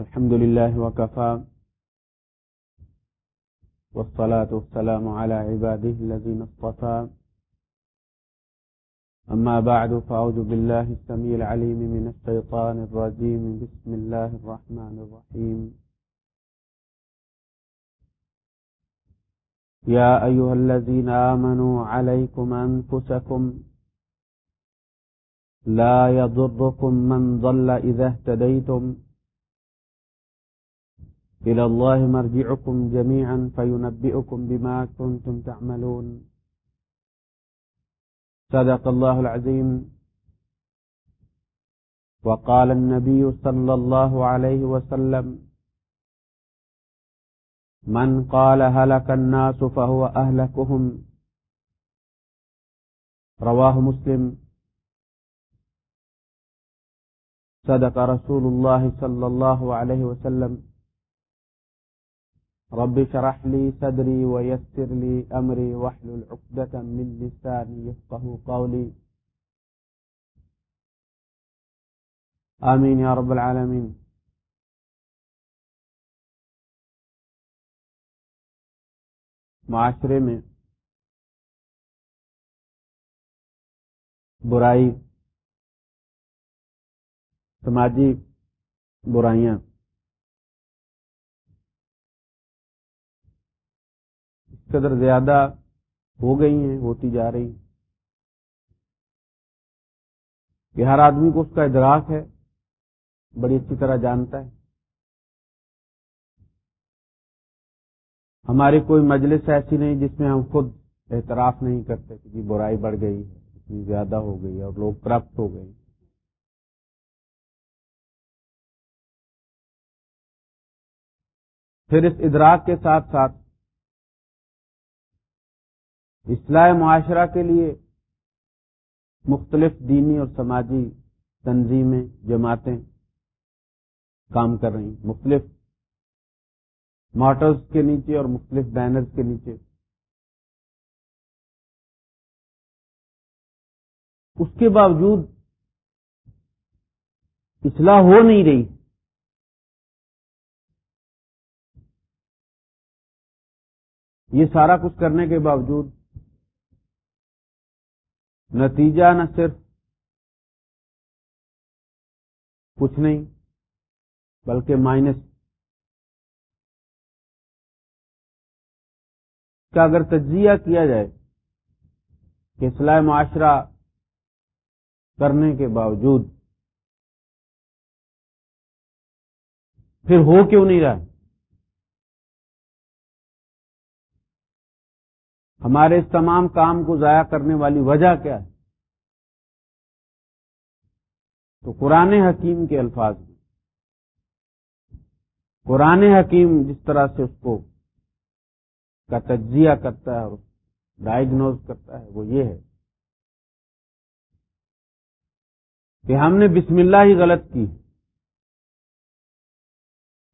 الحمد لله وكفى والصلاة والسلام على عباده الذين اصطفى. أما بعد، فأعوذ بالله السميع العليم من الشيطان الرجيم. بسم الله الرحمن الرحيم. يا أيها الذين آمنوا، عليكم أنفسكم. لا يضركم من ضل إذا اهتديتم. إلى الله مرجعكم جميعا فينبئكم بما كنتم تعملون. صدق الله العظيم. وقال النبي صلى الله عليه وسلم من قال هلك الناس فهو أهلكهم. رواه مسلم. صدق رسول الله صلى الله عليه وسلم. رب شرح لي صدري ويسر لي أمري واحلل عقدة من لساني يفقه قولي. آمين يا رب العالمين. معاشرے میں برائی، سماجی برائیاں قدر زیادہ ہو گئی ہیں، ہوتی جا رہی کہ ہر آدمی کو اس کا ادراک ہے، بڑی اچھی طرح جانتا ہے۔ ہماری کوئی مجلس ایسی نہیں جس میں ہم خود اعتراف نہیں کرتے کہ جی برائی بڑھ گئی ہے اتنی زیادہ ہو گئی اور لوگ کرپٹ ہو گئے۔ پھر اس ادراک کے ساتھ ساتھ اصلاح معاشرہ کے لیے مختلف دینی اور سماجی تنظیمیں، جماعتیں کام کر رہی ہیں۔ مختلف موٹرز کے نیچے اور مختلف بینرز کے نیچے۔ اس کے باوجود اصلاح ہو نہیں رہی۔ یہ سارا کچھ کرنے کے باوجود نتیجہ نہ صرف کچھ نہیں بلکہ مائنس کا اگر تجزیہ کیا جائے کہ اصلاح معاشرہ کرنے کے باوجود پھر ہو کیوں نہیں رہا ہمارے اس تمام کام کو ضائع کرنے والی وجہ کیا ہے؟ تو قرآن حکیم کے الفاظ میں قرآن حکیم جس طرح سے اس کو کا تجزیہ کرتا ہے اور ڈائگنوز کرتا ہے، وہ یہ ہے کہ ہم نے بسم اللہ ہی غلط کی۔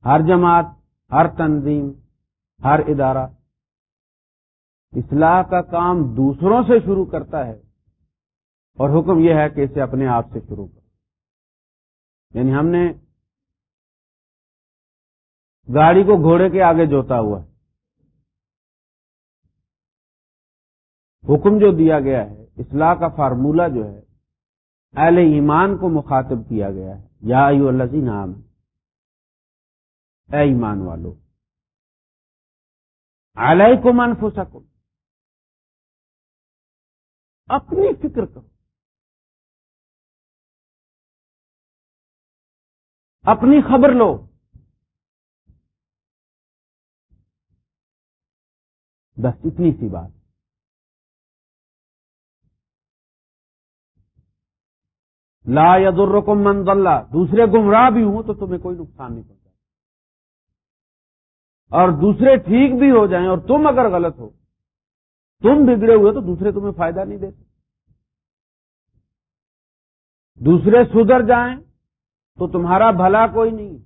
ہر جماعت، ہر تنظیم، ہر ادارہ اصلاح کا کام دوسروں سے شروع کرتا ہے اور حکم یہ ہے کہ اسے اپنے آپ سے شروع کر یعنی ہم نے گاڑی کو گھوڑے کے آگے جوتا ہوا ہے۔ حکم جو دیا گیا ہے، اصلاح کا فارمولہ جو ہے، اہل ایمان کو مخاطب کیا گیا ہے۔ یا ایو اللہ نام اے ایمان والو علیہ کو منفو اپنی فکر کرو۔ اپنی خبر لو۔ بس اتنی سی بات۔ لا یا درکم من اللہ دوسرے گمراہ بھی ہوں تو تمہیں کوئی نقصان نہیں پہنچا۔ اور دوسرے ٹھیک بھی ہو جائیں اور تم اگر غلط ہو۔ تم بگڑے ہوئے تو دوسرے تمہیں فائدہ نہیں دیتے۔ دوسرے سدھر جائیں تو تمہارا بھلا کوئی نہیں۔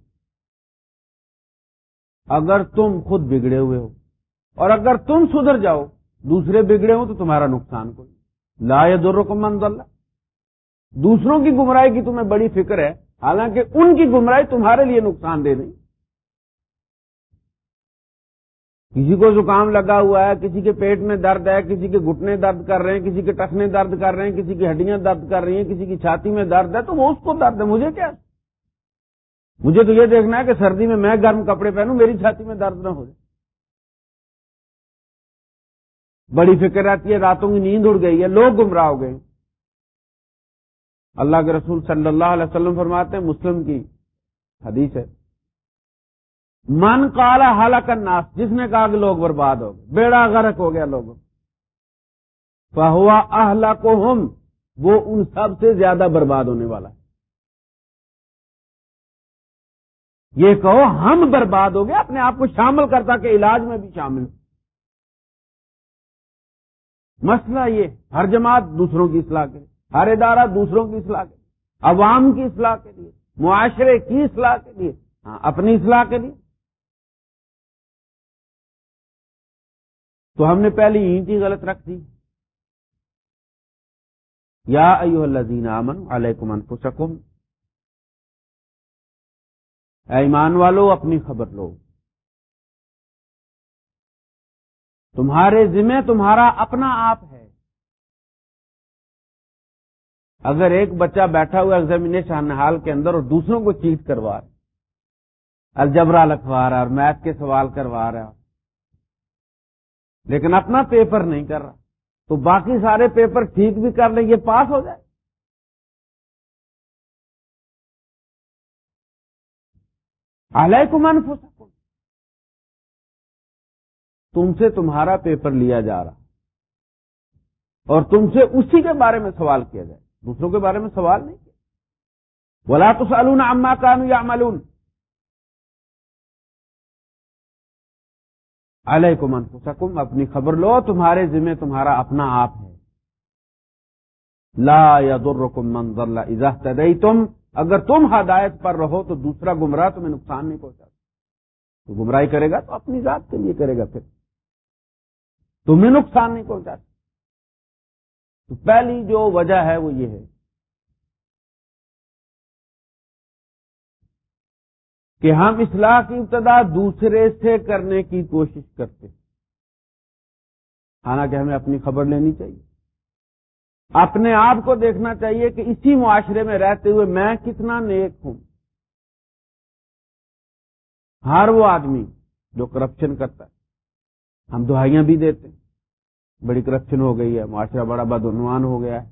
اگر تم خود بگڑے ہوئے ہو اور اگر تم سدھر جاؤ، دوسرے بگڑے ہو تو تمہارا نقصان کوئی لا دور کو اللہ دوسروں کی گمراہی کی تمہیں بڑی فکر ہے، حالانکہ ان کی گمراہی تمہارے لیے نقصان دہ نہیں۔ کسی کو زکام لگا ہوا ہے، کسی کے پیٹ میں درد ہے، کسی کے گھٹنے درد کر رہے ہیں، کسی کے ٹخنے درد کر رہے ہیں، کسی کی ہڈیاں درد کر رہی ہیں، کسی کی چھاتی میں درد ہے، تو وہ اس کو درد ہے۔ مجھے کیا؟ مجھے تو یہ دیکھنا ہے کہ سردی میں میں گرم کپڑے پہنوں، میری چھاتی میں درد نہ ہو جائے۔ بڑی فکر رہتی ہے، راتوں کی نیند اڑ گئی ہے، لوگ گمراہ ہو گئے۔ اللہ کے رسول صلی اللہ علیہ وسلم فرماتے ہیں، مسلم کی حدیث ہے۔ من کالا حالک الناس، جس نے کہا کہ لوگ برباد ہو گئے، بیڑا غرق ہو گیا لوگوں فہوا اہلا کو ہم وہ ان سب سے زیادہ برباد ہونے والا ہے۔ یہ کہو، ہم برباد ہو گئے، اپنے آپ کو شامل کرتا کہ علاج میں بھی شامل مسئلہ یہ، ہر جماعت دوسروں کی اصلاح کے ہر ادارہ دوسروں کی اصلاح کے عوام کی اصلاح کے لیے، معاشرے کی اصلاح کے لیے ہاں اپنی اصلاح کے لیے۔ تو ہم نے پہلی اینٹ ہی غلط رکھ دی۔ یا ایو اللہ امن علیکم انفسکم۔ اے ایمان والو، اپنی خبر لو۔ تمہارے ذمہ تمہارا اپنا آپ ہے۔ اگر ایک بچہ بیٹھا ہوا ایگزامینیشن حال کے اندر اور دوسروں کو چیٹ کروا رہا الجبرا لکھوا رہا اور میتھ کے سوال کروا رہا لیکن اپنا پیپر نہیں کر رہا۔ تو باقی سارے پیپر ٹھیک بھی کر لیں، یہ پاس ہو جائے۔ علیکم انفسکم۔ تم سے تمہارا پیپر لیا جا رہا۔ اور تم سے اسی کے بارے میں سوال کیا جائے۔ دوسروں کے بارے میں سوال نہیں۔ کیا بولا تو سالون اما کانو یا ملون علیکم انفسکم، اپنی خبر لو، تمہارے ذمہ تمہارا اپنا آپ ہے۔ لا یا درکم منظر اذا تم اگر تم ہدایت پر رہو تو دوسرا گمراہ تمہیں نقصان نہیں پہنچا تو گمراہی کرے گا تو اپنی ذات کے لیے کرے گا پھر۔ تمہیں نقصان نہیں پہنچا تو پہلی جو وجہ ہے وہ یہ ہے کہ ہم اصلاح کی ابتدا دوسرے سے کرنے کی کوشش کرتے حالانکہ ہمیں اپنی خبر لینی چاہیے۔ اپنے آپ کو دیکھنا چاہیے کہ اسی معاشرے میں رہتے ہوئے میں کتنا نیک ہوں۔ ہر وہ آدمی جو کرپشن کرتا ہے۔ ہم دہائیاں بھی دیتے ہیں۔ بڑی کرپشن ہو گئی ہے، معاشرہ بڑا بدعنوان ہو گیا ہے۔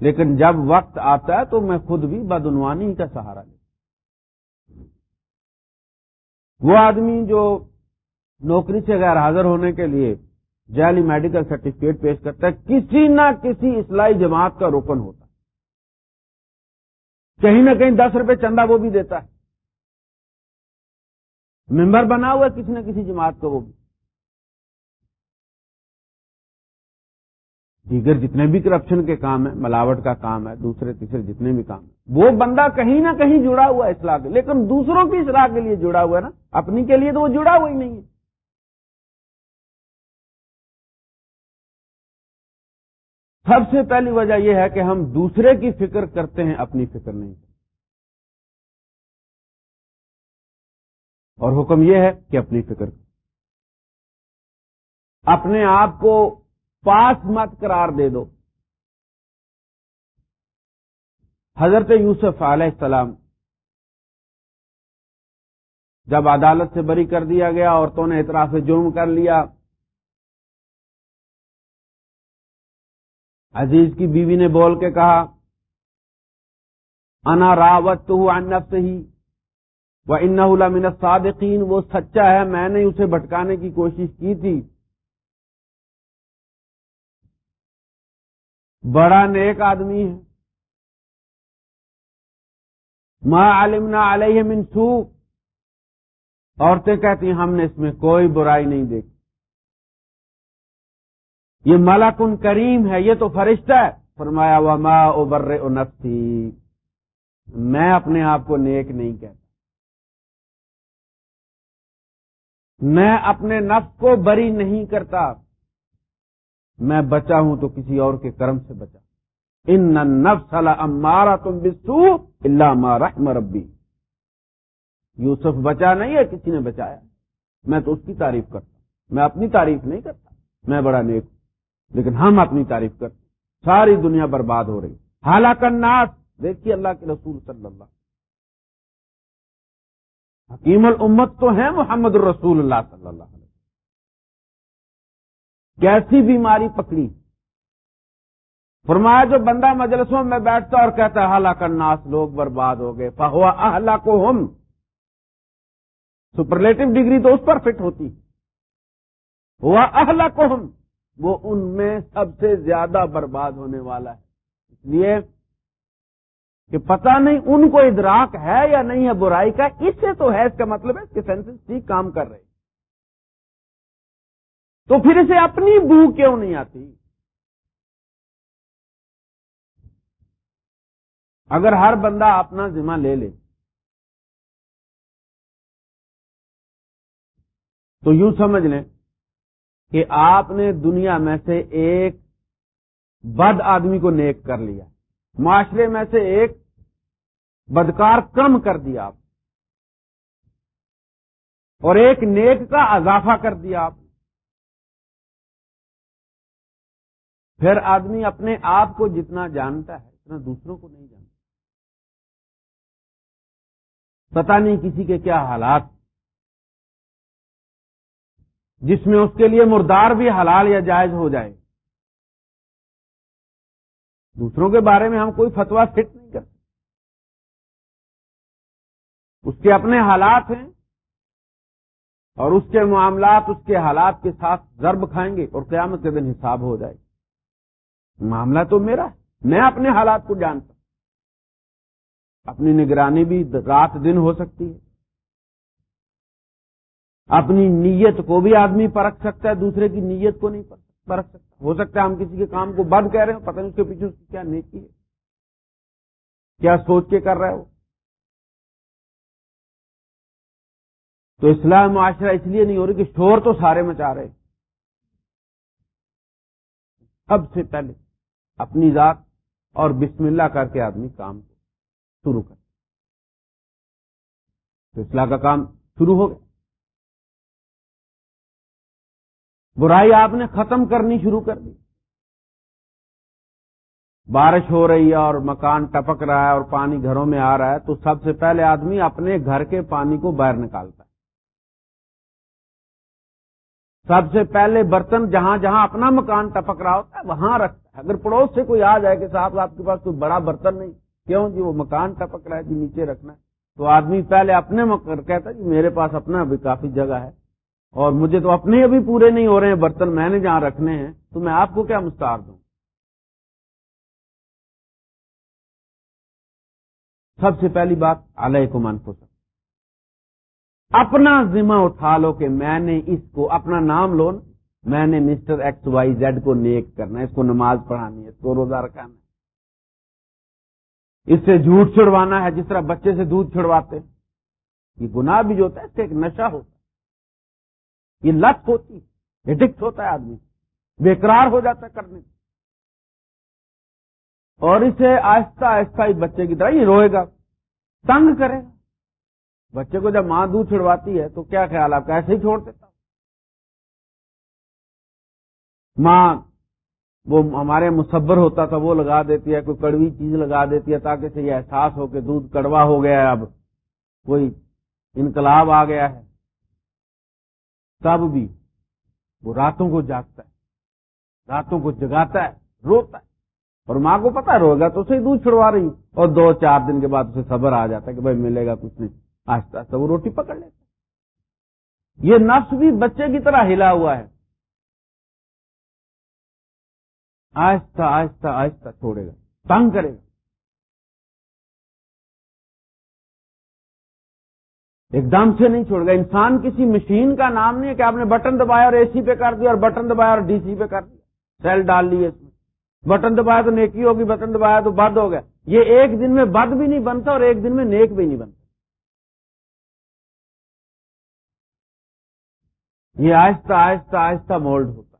لیکن جب وقت آتا ہے تو میں خود بھی بدعنوانی کا سہارا لیتا وہ آدمی جو نوکری سے غیر حاضر ہونے کے لیے جعلی میڈیکل سرٹیفکیٹ پیش کرتا ہے، کسی نہ کسی اسلائی جماعت کا روکن ہوتا ہے۔ کہیں نہ کہیں دس روپے چندہ وہ بھی دیتا ہے۔ ممبر بنا ہوا ہے، کسی نہ کسی جماعت کا وہ بھی۔ دیگر جتنے بھی کرپشن کے کام ہیں، ملاوٹ کا کام ہے، دوسرے، تیسرے جتنے بھی کام ہیں۔ وہ بندہ کہیں نہ کہیں جڑا ہوا ہے اصلاح کے لیکن دوسروں کی اصلاح کے لیے جڑا ہوا ہے نا۔ اپنی کے لیے تو وہ جڑا ہوا ہی نہیں ہے۔ سب سے پہلی وجہ یہ ہے کہ ہم دوسرے کی فکر کرتے ہیں، اپنی فکر نہیں۔ کرتے اور حکم یہ ہے کہ اپنی فکر۔ اپنے آپ کو پاس مت قرار دے دو۔ حضرت یوسف علیہ السلام جب عدالت سے بری کر دیا گیا، عورتوں نے اعتراف جرم کر لیا۔ عزیز کی بیوی نے بول کے کہا، انا راوت تو سے ہی وہ ان من صادقین وہ سچا ہے، میں نے اسے بھٹکانے کی کوشش کی تھی۔ بڑا نیک آدمی ہے۔ ما علمنا علیہ من سو عورتیں کہتی ہیں، ہم نے اس میں کوئی برائی نہیں دیکھی۔ یہ ملکن کریم ہے، یہ تو فرشتہ ہے۔ فرمایا وہ ماں ابر نفسی میں اپنے آپ کو نیک نہیں کہتا۔ میں اپنے نفس کو بری نہیں کرتا۔ میں بچا ہوں تو کسی اور کے کرم سے بچا ان نفس امارا تم بسو اللہ مارا مربی یوسف بچا نہیں ہے، کسی نے بچایا۔ میں تو اس کی تعریف کرتا ہوں۔ میں اپنی تعریف نہیں کرتا۔ میں بڑا نیک ہوں۔ لیکن ہم اپنی تعریف کرتے ساری دنیا برباد ہو رہی حالانکہ ناس دیکھیے اللہ کے رسول صلی اللہ حکیم الامت تو ہے محمد الرسول اللہ صلی اللہ کیسی بیماری پکڑی؟ فرمایا جو بندہ مجلسوں میں بیٹھتا اور کہتا ہے، حالانکہ ناس لوگ برباد ہو گئے فہوا اہلا کو ہم سپرلیٹو ڈگری تو اس پر فٹ ہوتی۔ ہوا اہلا کو ہم وہ ان میں سب سے زیادہ برباد ہونے والا ہے۔ اس لیے کہ پتہ نہیں ان کو ادراک ہے یا نہیں ہے، برائی کا اس سے تو ہے، اس کا مطلب ہے کہ سینسز ٹھیک کام کر رہے تو پھر اسے اپنی بو کیوں نہیں آتی؟ اگر ہر بندہ اپنا ذمہ لے لے، تو یوں سمجھ لیں کہ آپ نے دنیا میں سے ایک بد آدمی کو نیک کر لیا، معاشرے میں سے ایک بدکار کم کر دیا آپ، اور ایک نیک کا اضافہ کر دیا آپ۔ پھر آدمی اپنے آپ کو جتنا جانتا ہے، اتنا دوسروں کو نہیں جانتا۔ پتا نہیں کسی کے کیا حالات۔ جس میں اس کے لیے مردار بھی حلال یا جائز ہو جائے۔ دوسروں کے بارے میں ہم کوئی فتوا فٹ نہیں کرتے۔ اس کے اپنے حالات ہیں اور اس کے معاملات اس کے حالات کے ساتھ ضرب کھائیں گے اور قیامت کے دن حساب ہو جائے۔ معاملہ تو میرا ہے۔ میں اپنے حالات کو جانتا ہوں۔ اپنی نگرانی بھی رات دن ہو سکتی ہے۔ اپنی نیت کو بھی آدمی پرکھ سکتا ہے، دوسرے کی نیت کو نہیں پرکھ سکتا۔ ہو سکتا ہے ہم کسی کے کام کو بند کہہ رہے ہیں پتہ نہیں اس کے پیچھے اس کی کیا نیکی ہے۔ کیا سوچ کے کر رہے ہو؟ تو اسلام معاشرہ اس لیے نہیں ہو رہی کہ شور تو سارے مچا رہے۔ سب سے پہلے اپنی ذات اور بسم اللہ کر کے آدمی کام شروع کر تو اسلام کا کام شروع ہو گیا۔ برائی آپ نے ختم کرنی شروع کر دی۔ بارش ہو رہی ہے اور مکان ٹپک رہا ہے اور پانی گھروں میں آ رہا ہے، تو سب سے پہلے آدمی اپنے گھر کے پانی کو باہر نکالتا ہے۔ سب سے پہلے برتن جہاں جہاں اپنا مکان ٹپک رہا ہوتا ہے، وہاں رکھتا ہے۔ اگر پڑوس سے کوئی آ جائے کہ صاحب، آپ کے پاس کوئی بڑا برتن نہیں، کیوں؟ جی وہ مکان ٹپک رہا ہے جی نیچے رکھنا ہے۔ تو آدمی پہلے اپنے کہتا ہے جی میرے پاس اپنا بھی کافی جگہ ہے۔ اور مجھے تو اپنے ابھی پورے نہیں ہو رہے ہیں برتن، میں نے جہاں رکھنے ہیں، تو میں آپ کو کیا مستار دوں؟ سب سے پہلی بات علیہ کو من اپنا ذمہ اٹھا لو کہ میں نے اس کو اپنا نام لو میں نے مسٹر ایکس وائی زیڈ کو نیک کرنا ہے، اس کو نماز پڑھانی ہے، اس کو روزہ رکھانا ہے۔ اس سے جھوٹ چھڑوانا ہے، جس طرح بچے سے دودھ چھڑواتے یہ گناہ بھی جو ہوتا ہے، اس سے ایک نشہ ہوتا ہے۔ یہ لت ہوتی ایڈکٹ ہوتا ہے آدمی۔ بےقرار ہو جاتا ہے کرنے۔ اور اسے آہستہ آہستہ اس بچے کی طرح یہ روئے گا۔ تنگ کرے۔ گا بچے کو جب ماں دودھ چھڑواتی ہے تو کیا خیال آپ ایسے ہی چھوڑ دیتا ماں، وہ ہمارے مصبر ہوتا تھا، وہ لگا دیتی ہے، کوئی کڑوی چیز لگا دیتی ہے تاکہ سے یہ احساس ہو کہ دودھ کڑوا ہو گیا ہے، اب کوئی انقلاب آ گیا ہے۔ تب بھی وہ راتوں کو جاگتا ہے، راتوں کو جگاتا ہے، روتا ہے۔ اور ماں کو پتا رو گا تو اسے دودھ چھڑوا رہی ہوں اور دو چار دن کے بعد اسے صبر آ جاتا ہے کہ بھائی ملے گا کچھ نہیں۔ آہستہ آہستہ وہ روٹی پکڑ لیتا یہ نفس بھی بچے کی طرح ہلا ہوا ہے۔ آہستہ آہستہ آہستہ چھوڑے گا، تنگ کرے گا۔ ایک دم سے نہیں چھوڑ گا۔ انسان کسی مشین کا نام نہیں ہے کہ آپ نے بٹن دبایا اور اے سی پہ کر دیا اور بٹن دبایا اور ڈی سی پہ کر دیا۔ سیل ڈال لیے اس میں۔ بٹن دبایا تو نیکی ہوگی بٹن دبایا تو بد ہو گیا۔ یہ ایک دن میں بد بھی نہیں بنتا اور ایک دن میں نیک بھی نہیں بنتا۔ یہ آہستہ آہستہ آہستہ مولڈ ہوتا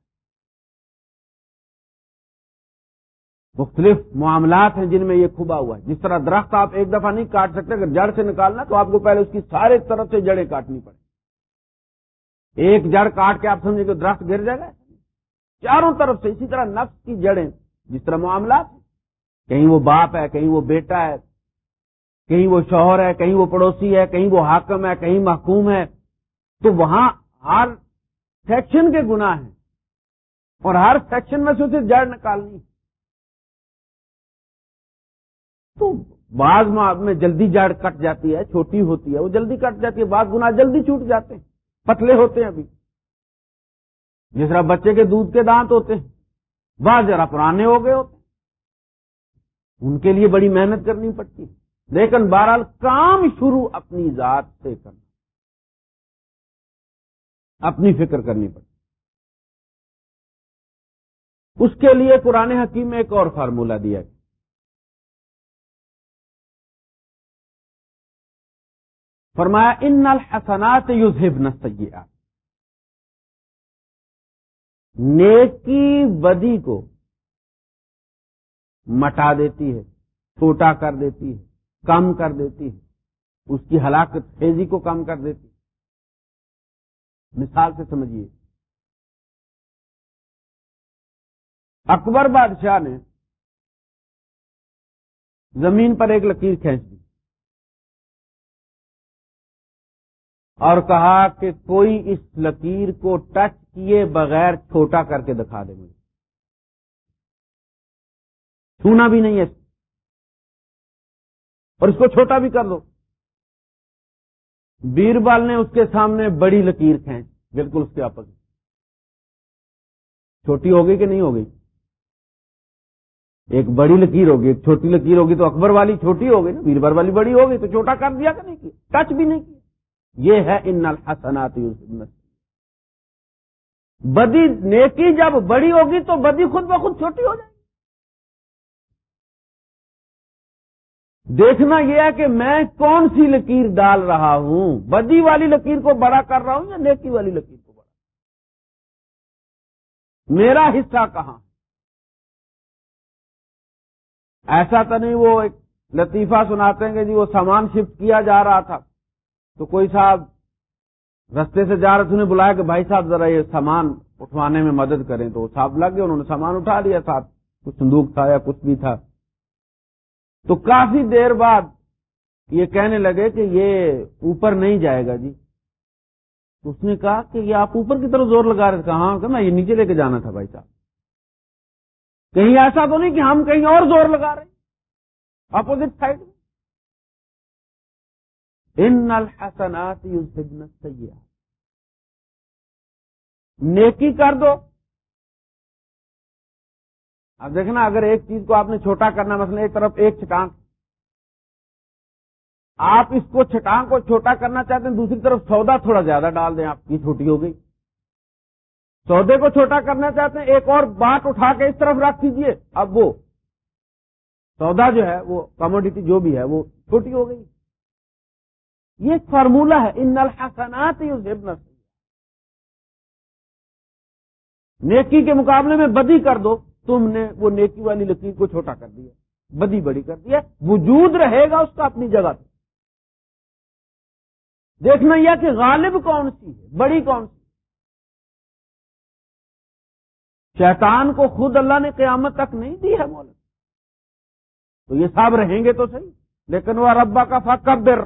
مختلف معاملات ہیں جن میں یہ کھبا ہوا ہے۔ جس طرح درخت آپ ایک دفعہ نہیں کاٹ سکتے، اگر جڑ سے نکالنا تو آپ کو پہلے اس کی سارے طرف سے جڑیں کاٹنی پڑے۔ ایک جڑ کاٹ کے آپ سمجھیں کہ درخت گر جائے گا؟ چاروں طرف سے اسی طرح نفس کی جڑیں، جس طرح معاملات کہیں وہ باپ ہے، کہیں وہ بیٹا ہے، کہیں وہ شوہر ہے، کہیں وہ پڑوسی ہے، کہیں وہ حاکم ہے، کہیں محکوم ہے۔ تو وہاں ہر سیکشن کے گنا ہیں اور ہر سیکشن میں سے اسے جڑ نکالنی تو بعض میں جلدی جڑ کٹ جاتی ہے، چھوٹی ہوتی ہے، وہ جلدی کٹ جاتی ہے، بعض گنا جلدی چھوٹ جاتے ہیں، پتلے ہوتے ہیں ابھی۔ جس طرح بچے کے دودھ کے دانت ہوتے ہیں، بعض ذرا پرانے ہو گئے ہوتے ہیں۔ ان کے لیے بڑی محنت کرنی پڑتی ہے۔ لیکن بہرحال کام شروع اپنی ذات سے کرنا۔ اپنی فکر کرنی پڑتی اس کے لیے قرآن حکیم میں ایک اور فارمولہ دیا گیا۔ فرمایا، ان الحسنات یوزہبن السیئات نیکی بدی کو مٹا دیتی ہے، چھوٹا کر دیتی ہے، کم کر دیتی ہے۔ اس کی ہلاکت خیزی کو کم کر دیتی مثال سے سمجھیے۔ اکبر بادشاہ نے زمین پر ایک لکیر کھینچ دی اور کہا کہ کوئی اس لکیر کو ٹچ کیے بغیر چھوٹا کر کے دکھا دے مجھے۔ چھونا بھی نہیں ہے۔ اور اس کو چھوٹا بھی کر دو۔ بیربال نے اس کے سامنے بڑی لکیر کھینچ، بالکل اس کے آپس چھوٹی ہو گئی کہ نہیں ہو گئی ایک بڑی لکیر ہوگی، ایک چھوٹی لکیر ہوگی تو اکبر والی چھوٹی ہو گئی نا بیربل والی بڑی ہوگی تو چھوٹا کر دیا کہ نہیں کیا؟ ٹچ بھی نہیں کیا۔ یہ ہے ان الحسنات بدی نیکی جب بڑی ہوگی تو بدی خود بخود چھوٹی ہو جائے۔ دیکھنا یہ ہے کہ میں کون سی لکیر ڈال رہا ہوں؟ بدی والی لکیر کو بڑا کر رہا ہوں یا نیکی والی لکیر کو بڑا؟ میرا حصہ کہاں؟ ایسا تو نہیں، وہ ایک لطیفہ سناتے ہیں کہ جی وہ سامان شفٹ کیا جا رہا تھا۔ تو کوئی صاحب رستے سے جا رہے تھے، انہیں بلایا کہ بھائی صاحب ذرا یہ سامان اٹھوانے میں مدد کریں۔ تو وہ صاحب لگ گئے، انہوں نے سامان اٹھا لیا، ساتھ کچھ صندوق تھا یا کچھ بھی تھا۔ تو کافی دیر بعد یہ کہنے لگے کہ یہ اوپر نہیں جائے گا جی۔ تو اس نے کہا کہ یہ آپ اوپر کی طرف زور لگا رہے تھے۔ کہاں؟ کہ میں یہ نیچے لے کے جانا تھا بھائی صاحب۔ کہیں ایسا تو نہیں کہ ہم کہیں اور زور لگا رہے اپوزٹ سائڈ میں۔ ان الحسنات یذهبن نیکی کر دو۔ اب دیکھنا، اگر ایک چیز کو آپ نے چھوٹا کرنا، مثلا ایک طرف ایک چھٹانگ۔ آپ اس کو چھٹانگ کو چھوٹا کرنا چاہتے ہیں، دوسری طرف سودا تھوڑا زیادہ ڈال دیں، آپ کی چھوٹی ہو گئی۔ سودے کو چھوٹا کرنا چاہتے ہیں، ایک اور بات اٹھا کے اس طرف رکھ دیجیے اب وہ سودا جو ہے، وہ کموڈیٹی جو بھی ہے، وہ چھوٹی ہو گئی۔ یہ فارمولا ہے ان الحسنات نیکی کے مقابلے میں بدی کر دو۔ تم نے وہ نیکی والی لکیر کو چھوٹا کر دیا، بدی بڑی کر دیا، وجود رہے گا اس کا اپنی جگہ پہ۔ دیکھنا یہ کہ غالب کون سی ہے، بڑی کون سی۔ شیطان کو خود اللہ نے قیامت تک نہیں دی ہے مولک تو یہ سب رہیں گے تو صحیح، لیکن وہ ربا کا فکبر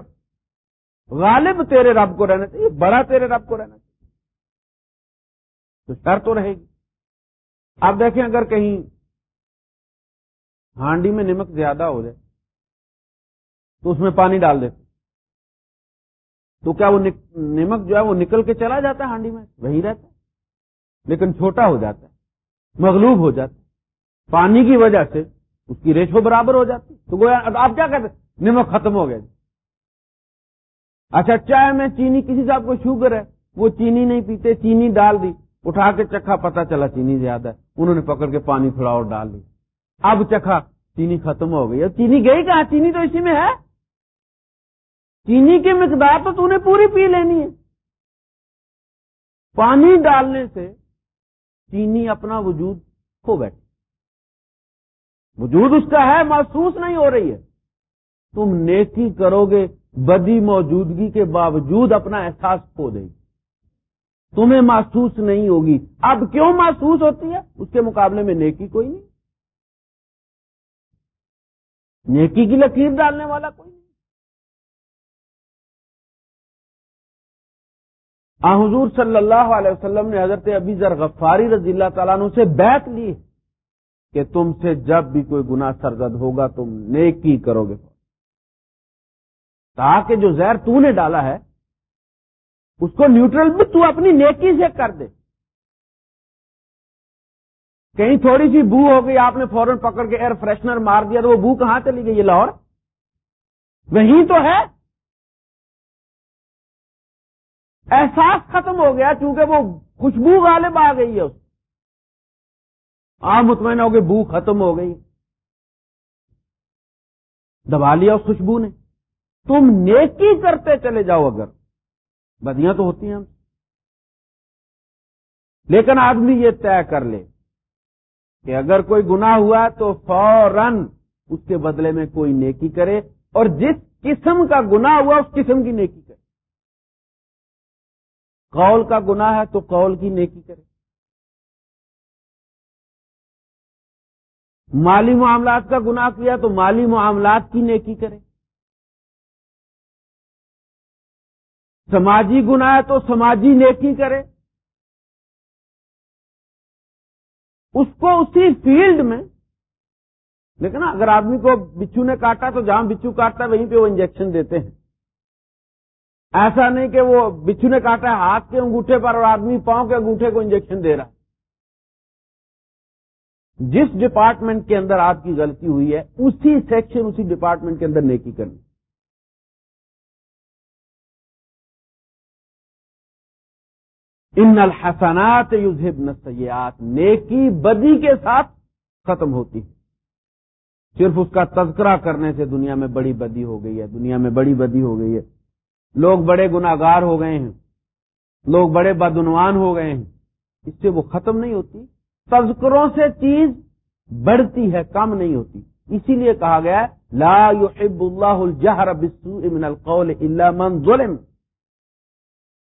غالب تیرے رب کو رہنا چاہیے، بڑا تیرے رب کو رہنا چاہیے۔ تو شر تو رہے گی۔ آپ دیکھیں اگر کہیں ہانڈی میں نمک زیادہ ہو جائے تو اس میں پانی ڈال دیتے تو کیا وہ نمک جو ہے وہ نکل کے چلا جاتا ہے ہانڈی میں؟ وہی رہتا ہے۔ لیکن چھوٹا ہو جاتا ہے، مغلوب ہو جاتا ہے۔ پانی کی وجہ سے اس کی ریشو برابر ہو جاتی تو گویا آپ کیا کہتے نمک ختم ہو گیا جی۔ اچھا چائے میں چینی، کسی صاحب کو شوگر ہے، وہ چینی نہیں پیتے، چینی ڈال دی۔ اٹھا کے چکھا پتا چلا چینی زیادہ ہے۔ انہوں نے پکڑ کے پانی تھوڑا اور ڈال دی۔ اب چکھا، چینی ختم ہو گئی۔ اب چینی گئی کہاں؟ چینی تو اسی میں ہے۔ چینی کی مقدار تو تو نے پوری پی لینی ہے۔ پانی ڈالنے سے چینی اپنا وجود کھو بیٹھے وجود اس کا ہے، محسوس نہیں ہو رہی ہے۔ تم نیکی کرو گے، بدی موجودگی کے باوجود اپنا احساس کھو دے گی۔ تمہیں محسوس نہیں ہوگی۔ اب کیوں محسوس ہوتی ہے؟ اس کے مقابلے میں نیکی کوئی نہیں۔ نیکی کی لکیر ڈالنے والا کوئی نہیں۔ آ، حضور صلی اللہ علیہ وسلم نے حضرت ابی ذر غفاری رضی اللہ تعالیٰ عنہ سے بیت لی کہ تم سے جب بھی کوئی گناہ سرزد ہوگا تم نیکی کرو گے۔ تاکہ جو زہر تو نے ڈالا ہے اس کو نیوٹرل بھی تو اپنی نیکی سے کر دے۔ کہیں تھوڑی سی بو ہو گئی، آپ نے فوراً پکڑ کے ایئر فریشنر مار دیا تو وہ بو کہاں چلی گئی یہ لاہور؟ وہیں تو ہے۔ احساس ختم ہو گیا چونکہ وہ خوشبو غالب آ گئی ہے اس۔ آپ مطمئن ہو گئے بو ختم ہو گئی۔ دبا لیا اس خوشبو نے۔ تم نیکی کرتے چلے جاؤ اگر۔ بدیاں تو ہوتی ہیں لیکن آدمی یہ طے کر لے کہ اگر کوئی گنا ہوا تو فوراً اس کے بدلے میں کوئی نیکی کرے اور جس قسم کا گنا ہوا اس قسم کی نیکی کرے۔ قول کا گنا ہے تو قول کی نیکی کرے۔ مالی معاملات کا گناہ کیا تو مالی معاملات کی نیکی کرے۔ سماجی گناہ ہے تو سماجی نیکی کرے۔ اس کو اسی فیلڈ میں، لیکن اگر آدمی کو بچو نے کاٹا تو جہاں بچو کاٹتا ہے وہیں پہ وہ انجیکشن دیتے ہیں۔ ایسا نہیں کہ وہ بچو نے کاٹا ہے ہاتھ کے انگوٹھے پر اور آدمی پاؤں کے انگوٹھے کو انجیکشن دے رہا ہے۔ جس ڈپارٹمنٹ کے اندر آپ کی غلطی ہوئی ہے، اسی سیکشن، اسی ڈپارٹمنٹ کے اندر نیکی کرنی۔ ان الحسنات یوزب نسیات نیکی بدی کے ساتھ ختم ہوتی ہے۔ صرف اس کا تذکرہ کرنے سے دنیا میں بڑی بدی ہو گئی ہے، دنیا میں بڑی بدی ہو گئی ہے۔ لوگ بڑے گناگار ہو گئے ہیں، لوگ بڑے بدعنوان ہو گئے ہیں۔ اس سے وہ ختم نہیں ہوتی۔ تذکروں سے چیز بڑھتی ہے، کم نہیں ہوتی۔ اسی لیے کہا گیا لا يحب اللہ الجہر بالسوء من القول الا من ظلم۔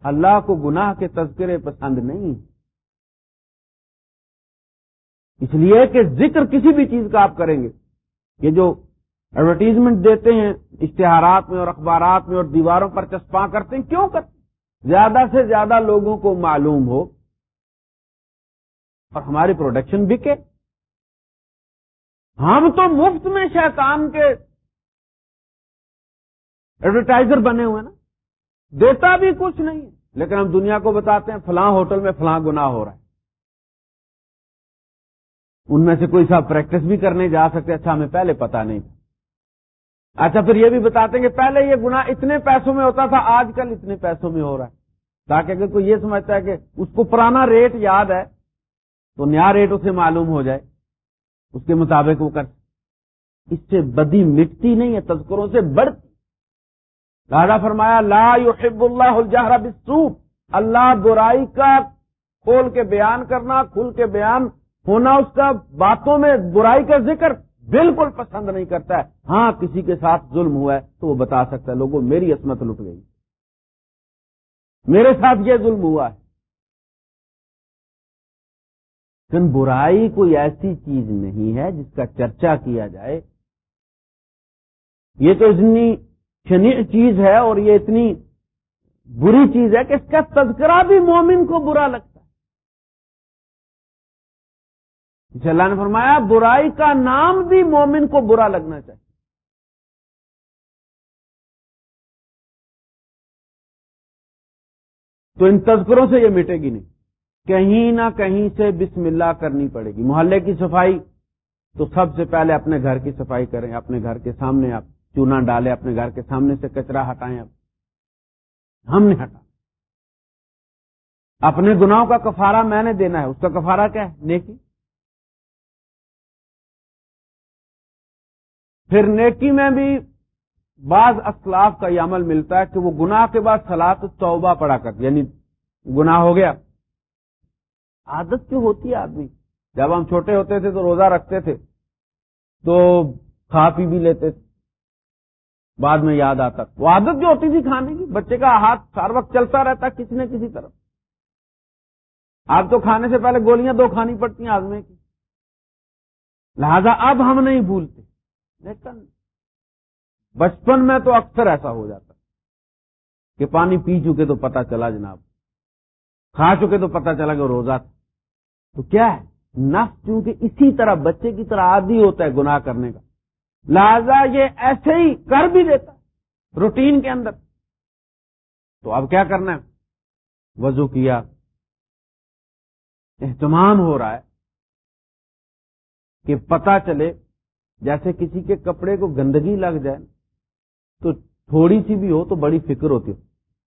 اللہ کو گناہ کے تذکرے پسند نہیں۔ اس لیے کہ ذکر کسی بھی چیز کا آپ کریں گے۔ یہ جو ایڈورٹیزمنٹ دیتے ہیں، اشتہارات میں اور اخبارات میں اور دیواروں پر چسپاں کرتے ہیں، کیوں کرتے زیادہ سے زیادہ لوگوں کو معلوم ہو۔ اور ہماری پروڈکشن بکے ہم تو مفت میں شیطان کے ایڈورٹائزر بنے ہوئے نا۔ دیتا بھی کچھ نہیں لیکن ہم دنیا کو بتاتے ہیں، فلاں ہوٹل میں فلاں گنا ہو رہا ہے۔ ان میں سے کوئی صاحب پریکٹس بھی کرنے جا سکتے اچھا ہمیں پہلے پتا نہیں تھا۔ اچھا پھر یہ بھی بتاتے ہیں کہ پہلے یہ گنا اتنے پیسوں میں ہوتا تھا، آج کل اتنے پیسوں میں ہو رہا ہے۔ تاکہ اگر کوئی یہ سمجھتا ہے کہ اس کو پرانا ریٹ یاد ہے، تو نیا ریٹ اسے معلوم ہو جائے۔ اس کے مطابق وہ کر۔ اس سے بدی مٹتی نہیں ہے، تذکروں سے بڑھتی دادا فرمایا، لا يحب اللہ الجہر بالسوء۔ اللہ برائی کا کھول کے بیان کرنا، کھل کے بیان ہونا، اس کا باتوں میں برائی کا ذکر بالکل پسند نہیں کرتا ہے۔ ہاں کسی کے ساتھ ظلم ہوا ہے تو وہ بتا سکتا ہے، لوگوں، میری عصمت لٹ گئی۔ میرے ساتھ یہ ظلم ہوا ہے۔ لیکن برائی کوئی ایسی چیز نہیں ہے جس کا چرچا کیا جائے۔ یہ تو اتنی شنی چیز ہے اور یہ اتنی بری چیز ہے کہ اس کا تذکرہ بھی مومن کو برا لگتا ہے۔ جسے اللہ نے فرمایا، برائی کا نام بھی مومن کو برا لگنا چاہیے۔ تو ان تذکروں سے یہ مٹے گی نہیں۔ کہیں نہ کہیں سے بسم اللہ کرنی پڑے گی۔ محلے کی صفائی تو سب سے پہلے اپنے گھر کی صفائی کریں، اپنے گھر کے سامنے آپ۔ چونا ڈالیں اپنے گھر کے سامنے سے کچرا ہٹائیں اب۔ ہم نے ہٹا۔ اپنے گناہوں کا کفارہ میں نے دینا ہے۔ اس کا کفارہ کیا ہے؟ نیکی۔ پھر نیکی میں بھی بعض اسلاف کا یہ عمل ملتا ہے کہ وہ گناہ کے بعد سلاد توبہ پڑا کر یعنی گناہ ہو گیا۔ عادت کیوں ہوتی ہے آدمی؟ جب ہم چھوٹے ہوتے تھے تو روزہ رکھتے تھے۔ تو کھا پی بھی لیتے تھے۔ بعد میں یاد آتا وہ عادت جو ہوتی تھی کھانے کی، بچے کا ہاتھ ہر وقت چلتا رہتا کسی نہ کسی طرف۔ آپ تو کھانے سے پہلے گولیاں دو کھانی پڑتی ہیں آدمی کی۔ لہذا اب ہم نہیں بھولتے۔ لیکن بچپن میں تو اکثر ایسا ہو جاتا کہ پانی پی چکے تو پتا چلا جناب۔ کھا چکے تو پتا چلا کہ روزہ تھا۔ تو کیا ہے؟ نفس چونکہ اسی طرح بچے کی طرح عادی ہوتا ہے گناہ کرنے کا۔ لہذا یہ ایسے ہی کر بھی دیتا روٹین کے اندر۔ تو اب کیا کرنا ہے؟ وضو کیا۔ اہتمام ہو رہا ہے کہ پتا چلے، جیسے کسی کے کپڑے کو گندگی لگ جائے، تو تھوڑی سی بھی ہو تو بڑی فکر ہوتی ہو۔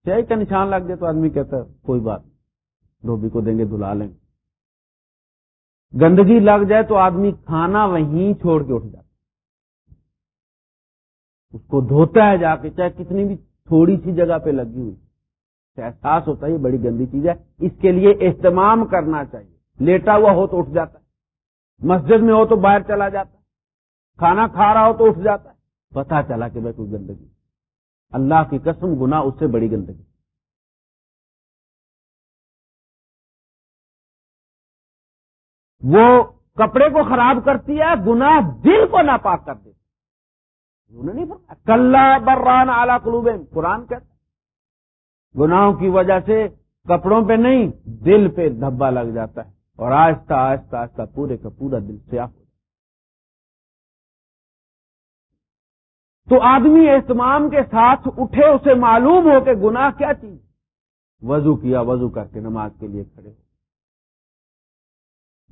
چاہے کا نشان لگ جائے تو آدمی کہتا ہے، کوئی بات دھوبی کو دیں گے، دھلا لیں گے۔ گندگی لگ جائے تو آدمی کھانا وہیں چھوڑ کے اٹھ جاتا اس کو دھوتا ہے جا کے، چاہے کتنی بھی تھوڑی سی جگہ پہ لگی ہوئی۔ احساس ہوتا ہے یہ بڑی گندی چیز ہے۔ اس کے لیے اہتمام کرنا چاہیے۔ لیٹا ہوا ہو تو اٹھ جاتا ہے۔ مسجد میں ہو تو باہر چلا جاتا ہے۔ کھانا کھا رہا ہو تو اٹھ جاتا ہے۔ پتا چلا کہ بھائی کوئی گندگی۔ اللہ کی قسم گنا اس سے بڑی گندگی۔ وہ کپڑے کو خراب کرتی ہے گنا دل کو ناپاک کر دیتی نہیں کل بران اعلی قلوب قرآن کہتا گناہوں کی وجہ سے کپڑوں پہ نہیں، دل پہ دھبا لگ جاتا ہے۔ اور آہستہ آہستہ آہستہ پورے کا پورا دل سے آپ تو آدمی اہتمام کے ساتھ اٹھے، اسے معلوم ہو کہ گناہ کیا چیز وضو کیا، وضو کر کے نماز کے لیے کھڑے ہو۔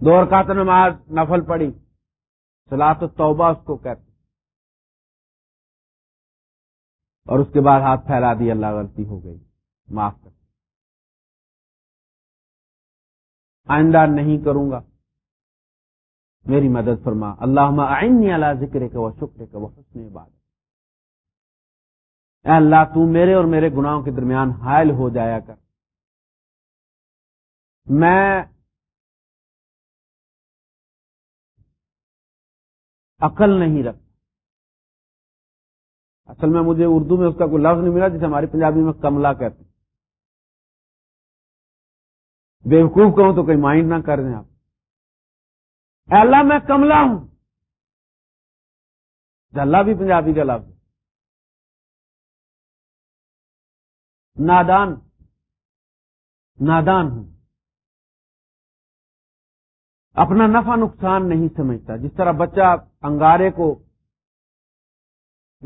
دور کا تو نماز نفل پڑی سلاط توبہ اس کو کہتے اور اس کے بعد ہاتھ پھیلا دی اللہ غلطی ہو گئی۔ معاف کر۔ آئندہ نہیں کروں گا۔ میری مدد فرما۔ اللہ آئنی اللہ ذکر کا وہ شکر کا وہ حسن بات اے اللہ، تو میرے اور میرے گناہوں کے درمیان حائل ہو جایا کر۔ میں عقل نہیں رکھ اصل میں مجھے اردو میں اس کا کوئی لفظ نہیں ملا جسے ہماری پنجابی میں کملا کہتے ہیں۔ بیوقوف کہوں تو کوئی مائنڈ نہ کر دیں آپ اللہ، میں کملا ہوں۔ اللہ بھی پنجابی کا لفظ نادان نادان ہوں۔ اپنا نفع نقصان نہیں سمجھتا۔ جس طرح بچہ انگارے کو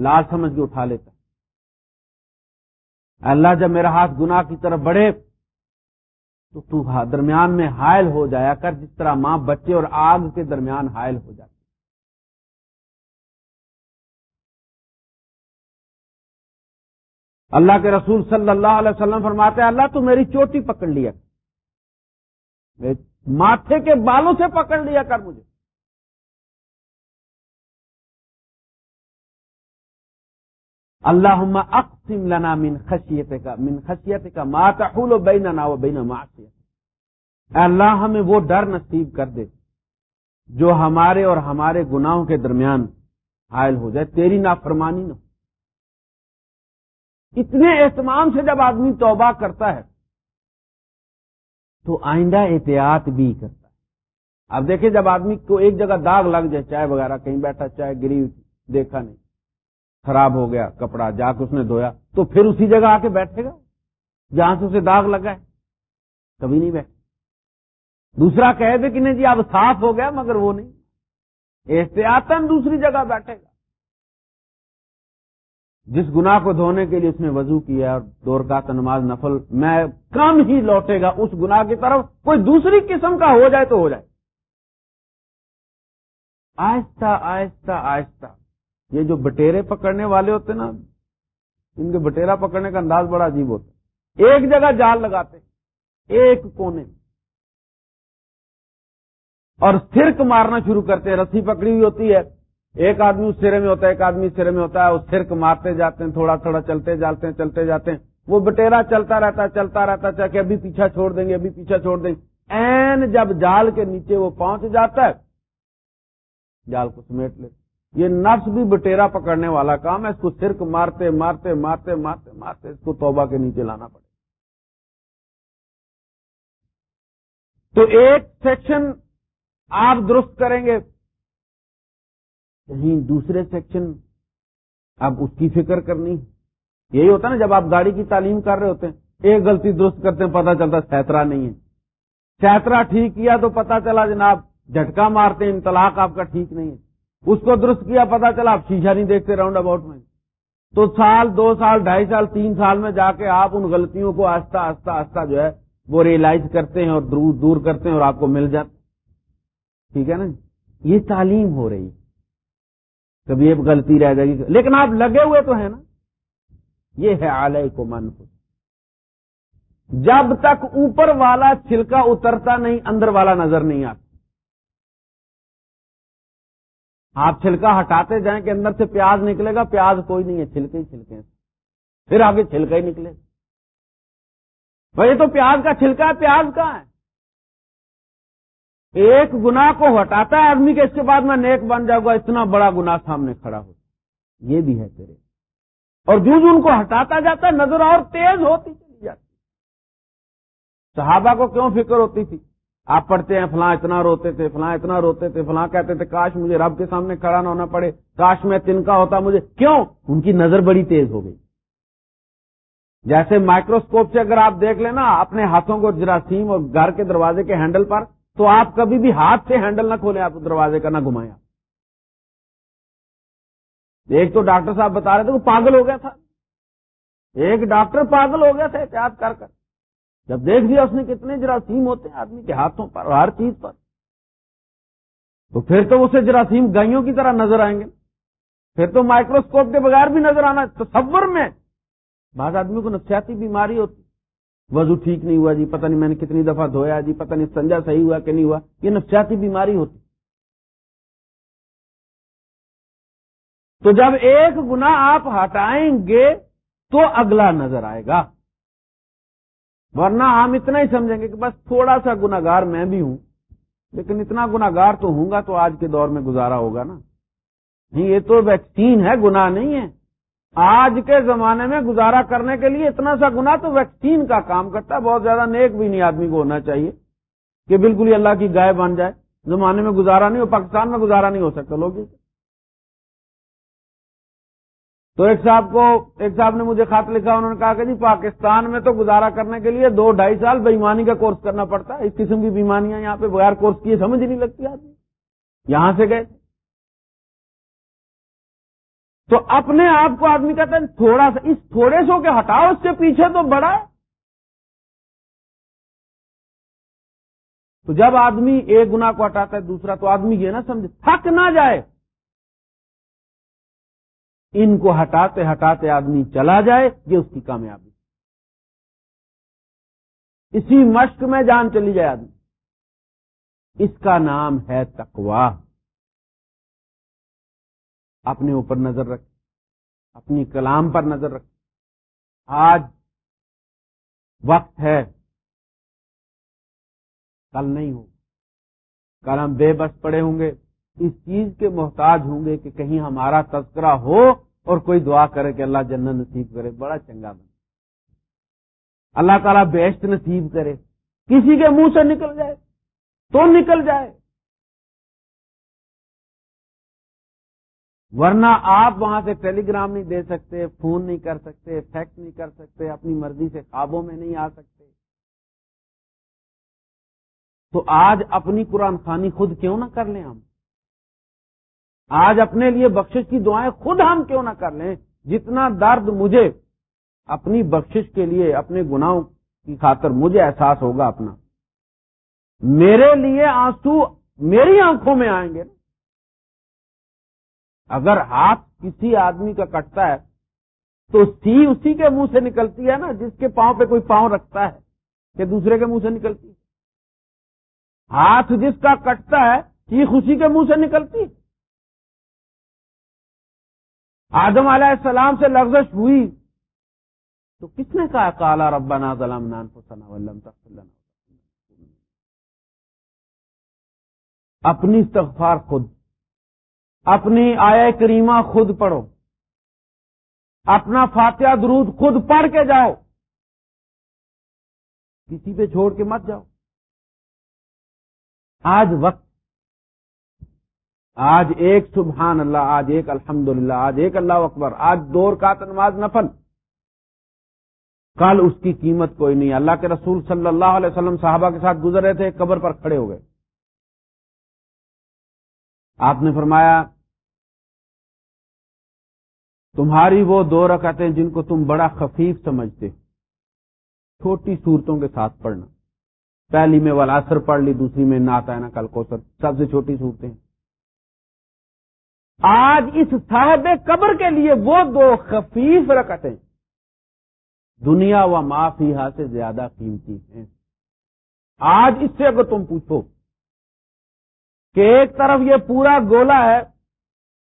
لال سمجھ کے اٹھا لیتا اللہ، جب میرا ہاتھ گناہ کی طرف بڑھے تو تو درمیان میں حائل ہو جایا کر، جس طرح ماں بچے اور آگ کے درمیان حائل ہو جاتی اللہ کے رسول صلی اللہ علیہ وسلم فرماتے ہیں، اللہ، تو میری چوٹی پکڑ لیا ماتھے کے بالوں سے پکڑ لیا کر مجھے۔ اللہ اقسم لنا من خشیت کا من خشیت کا ماں و بیننا و بین معصیت۔ اللہ، ہمیں وہ ڈر نصیب کر دے جو ہمارے اور ہمارے گناہوں کے درمیان حائل ہو جائے۔ تیری نافرمانی نہ اتنے اہتمام سے جب آدمی توبہ کرتا ہے، تو آئندہ احتیاط بھی کرتا ہے۔ اب دیکھیں، جب آدمی کو ایک جگہ داغ لگ جائے، چائے وغیرہ کہیں بیٹھا، چائے گری، دیکھا نہیں۔ خراب ہو گیا، کپڑا جا کے اس نے دھویا، تو پھر اسی جگہ آ کے بیٹھے گا، جہاں سے اسے داغ لگا ہے، کبھی نہیں بیٹھے۔ دوسرا کہہ دے کہ نہیں جی اب صاف ہو گیا، مگر وہ نہیں۔ احتیاط دوسری جگہ بیٹھے گا۔ جس گنا کو دھونے کے لیے اس نے وضو کیا اور دور کا نماز نفل، میں کم ہی لوٹے گا۔ اس گنا کی طرف کوئی دوسری قسم کا ہو جائے تو ہو جائے۔ آہستہ آہستہ آہستہ۔ یہ جو بٹیرے پکڑنے والے ہوتے نا، ان کے بٹیرا پکڑنے کا انداز بڑا عجیب ہوتا ایک جگہ جال لگاتے ایک کونے اور سرک مارنا شروع کرتے ہیں، رسی پکڑی ہوئی ہوتی ہے۔ ایک آدمی اس سرے میں ہوتا ہے، ایک آدمی اس سرے میں ہوتا ہے اس سرک مارتے جاتے ہیں، تھوڑا تھوڑا چلتے جاتے ہیں، چلتے جاتے ہیں۔ وہ بٹیرا چلتا رہتا ہے، چلتا رہتا چاہے کہ ابھی پیچھا چھوڑ دیں گے، ابھی پیچھا چھوڑ دیں گے۔ این جب جال کے نیچے وہ پہنچ جاتا ہے، جال کو سمیٹ لیتے یہ نفس بھی بٹیرا پکڑنے والا کام ہے، اس کو سرک مارتے مارتے مارتے مارتے مارتے، اس کو توبہ کے نیچے لانا پڑے۔ تو ایک سیکشن آپ درست کریں گے کہیں دوسرے سیکشن اب اس کی فکر کرنی۔ یہی ہوتا ہے نا، جب آپ گاڑی کی تعلیم کر رہے ہوتے ہیں، ایک غلطی درست کرتے ہیں پتا چلتا سیترا نہیں ہے۔ سیترا ٹھیک کیا تو پتا چلا جناب، جھٹکا مارتے ہیں، انطلاق آپ کا ٹھیک نہیں ہے۔ اس کو درست کیا، پتا چلا آپ شیشہ نہیں دیکھتے راؤنڈ اباؤٹ میں۔ تو سال، دو سال، ڈھائی سال، تین سال میں جا کے آپ ان غلطیوں کو آہستہ آہستہ آہستہ جو ہے وہ ریئلائز کرتے ہیں اور دور دور کرتے ہیں اور آپ کو مل جاتے ٹھیک ہے نا؟ یہ تعلیم ہو رہی کبھی ایک غلطی رہ جائے گی، لیکن آپ لگے ہوئے تو ہیں نا۔ یہ ہے آلے کو من جب تک اوپر والا چھلکا اترتا نہیں، اندر والا نظر نہیں آتا۔ آپ چھلکا ہٹاتے جائیں کہ اندر سے پیاز نکلے گا، پیاز کوئی نہیں ہے، چھلکے ہی چھلکے پھر آگے چھلکا ہی نکلے۔ بھائی تو پیاز کا چھلکا ہے، پیاز کا ہے؟ ایک گنا کو ہٹاتا ہے آدمی کے اس کے بعد میں نیک بن جاؤں گا، اتنا بڑا گنا سامنے کھڑا ہو۔ یہ بھی ہے تیرے۔ اور جو ان کو ہٹاتا جاتا ہے، نظر اور تیز ہوتی چلی جاتی۔ صحابہ کو کیوں فکر ہوتی تھی؟ آپ پڑھتے ہیں، فلاں اتنا روتے تھے، فلاں اتنا روتے تھے، فلاں کہتے تھے، کاش مجھے رب کے سامنے کھڑا نہ ہونا پڑے، کاش میں تنکا ہوتا مجھے، کیوں؟ ان کی نظر بڑی تیز ہو گئی۔ جیسے مائکروسکوپ سے اگر آپ دیکھ لیں نا، اپنے ہاتھوں کو جراثیم اور گھر کے دروازے کے ہینڈل پر، تو آپ کبھی بھی ہاتھ سے ہینڈل نہ کھولیں آپ دروازے کا، نہ گھمائیں ایک تو ڈاکٹر صاحب بتا رہے تھے، وہ پاگل ہو گیا تھا۔ ایک ڈاکٹر پاگل ہو گیا تھا، احتیاط کر کر۔ جب دیکھ دیا اس نے کتنے جراثیم ہوتے ہیں آدمی کے ہاتھوں پر ہر چیز پر، تو پھر تو اسے جراثیم گائیوں کی طرح نظر آئیں گے۔ پھر تو مائکروسکوپ کے بغیر بھی نظر آنا، تصور میں بعض آدمی کو نفسیاتی بیماری ہوتی۔ وضو ٹھیک نہیں ہوا جی پتہ نہیں میں نے کتنی دفعہ دھویا جی پتہ نہیں سنجا صحیح ہوا کہ نہیں ہوا۔ یہ نفسیاتی بیماری ہوتی۔ تو جب ایک گنا آپ ہٹائیں گے تو اگلا نظر آئے گا۔ ورنہ ہم اتنا ہی سمجھیں گے کہ بس تھوڑا سا گناگار میں بھی ہوں، لیکن اتنا گناگار تو ہوں گا تو آج کے دور میں گزارا ہوگا نا۔ نہیں، یہ تو ویکسین ہے گنا نہیں ہے۔ آج کے زمانے میں گزارا کرنے کے لیے اتنا سا گنا تو ویکسین کا کام کرتا ہے۔ بہت زیادہ نیک بھی نہیں آدمی کو ہونا چاہیے کہ بالکل ہی اللہ کی گائے بن جائے۔ زمانے میں گزارا نہیں ہو، پاکستان میں گزارا نہیں ہو سکتا۔ لوگ تو ایک صاحب کو ایک صاحب نے مجھے خط لکھا، انہوں نے کہا کہ جی پاکستان میں تو گزارا کرنے کے لیے دو ڈھائی سال بےمانی کا کورس کرنا پڑتا ہے۔ اس قسم کی بیماریاں یہاں پہ بغیر کورس کیے سمجھ نہیں لگتی آدمی۔ یہاں سے گئے۔ تو اپنے آپ کو آدمی کہتا ہے، تھوڑا سا اس تھوڑے سو کے ہٹاؤ، اس سے پیچھے تو بڑا ہے تو جب آدمی ایک گنا کو ہٹاتا ہے، دوسرا تو آدمی یہ نہ سمجھے، تھک نہ جائے۔ ان کو ہٹاتے ہٹاتے آدمی چلا جائے، یہ اس کی کامیابی۔ اسی مشق میں جان چلی جائے آدمی۔ اس کا نام ہے تکوا اپنے اوپر نظر رکھ، اپنی کلام پر نظر رکھ۔ آج وقت ہے، کل نہیں ہو۔ کل ہم بے بس پڑے ہوں گے۔ اس چیز کے محتاج ہوں گے کہ کہیں ہمارا تذکرہ ہو اور کوئی دعا کرے کہ اللہ جنت نصیب کرے۔ بڑا چنگا بنے اللہ تعالیٰ بیشت نصیب کرے۔ کسی کے منہ سے نکل جائے تو نکل جائے۔ ورنہ آپ وہاں سے ٹیلی گرام نہیں دے سکتے، فون نہیں کر سکتے فیکس نہیں کر سکتے، اپنی مرضی سے خوابوں میں نہیں آ سکتے۔ تو آج اپنی قرآن خانی خود کیوں نہ کر لیں ہم؟ آج اپنے لیے بخشش کی دعائیں خود ہم کیوں نہ کر لیں؟ جتنا درد مجھے، اپنی بخشش کے لیے، اپنے گناہوں کی خاطر مجھے احساس ہوگا اپنا۔ میرے لیے آنسو میری آنکھوں میں آئیں گے۔ اگر ہاتھ کسی آدمی کا کٹتا ہے، تو سی اسی کے منہ سے نکلتی ہے نا، جس کے پاؤں پہ کوئی پاؤں رکھتا ہے، کہ دوسرے کے منہ سے نکلتی ہے۔ ہاتھ جس کا کٹتا ہے چیخ اسی کے منہ سے نکلتی آدم علیہ السلام سے لفزش ہوئی۔ تو کس نے کہا کالا ربا ظلم نان ولم اپنی استغفار خود، اپنی آیا کریمہ خود پڑھو۔ اپنا فاتحہ درود خود پڑھ کے جاؤ۔ کسی پہ چھوڑ کے مت جاؤ۔ آج وقت آج ایک سبحان اللہ، آج ایک الحمد آج ایک اللہ اکبر، آج دور کا نماز نفل۔ کل اس کی قیمت کوئی نہیں۔ اللہ کے رسول صلی اللہ علیہ وسلم صحابہ کے ساتھ گزر رہے تھے، قبر پر کھڑے ہو گئے۔ آپ نے فرمایا، تمہاری وہ دو رکعتیں جن کو تم بڑا خفیف سمجھتے، چھوٹی صورتوں کے ساتھ پڑھنا۔ پہلی میں ولاسر پڑھ لی، دوسری میں نہ آتا ہے نا کل کوسر سب سے چھوٹی صورتیں۔ آج اس صاحب قبر کے لیے وہ دو خفیف رکعتیں۔ دنیا و معافی سے زیادہ قیمتی ہیں۔ آج اس سے اگر تم پوچھو کہ ایک طرف یہ پورا گولا ہے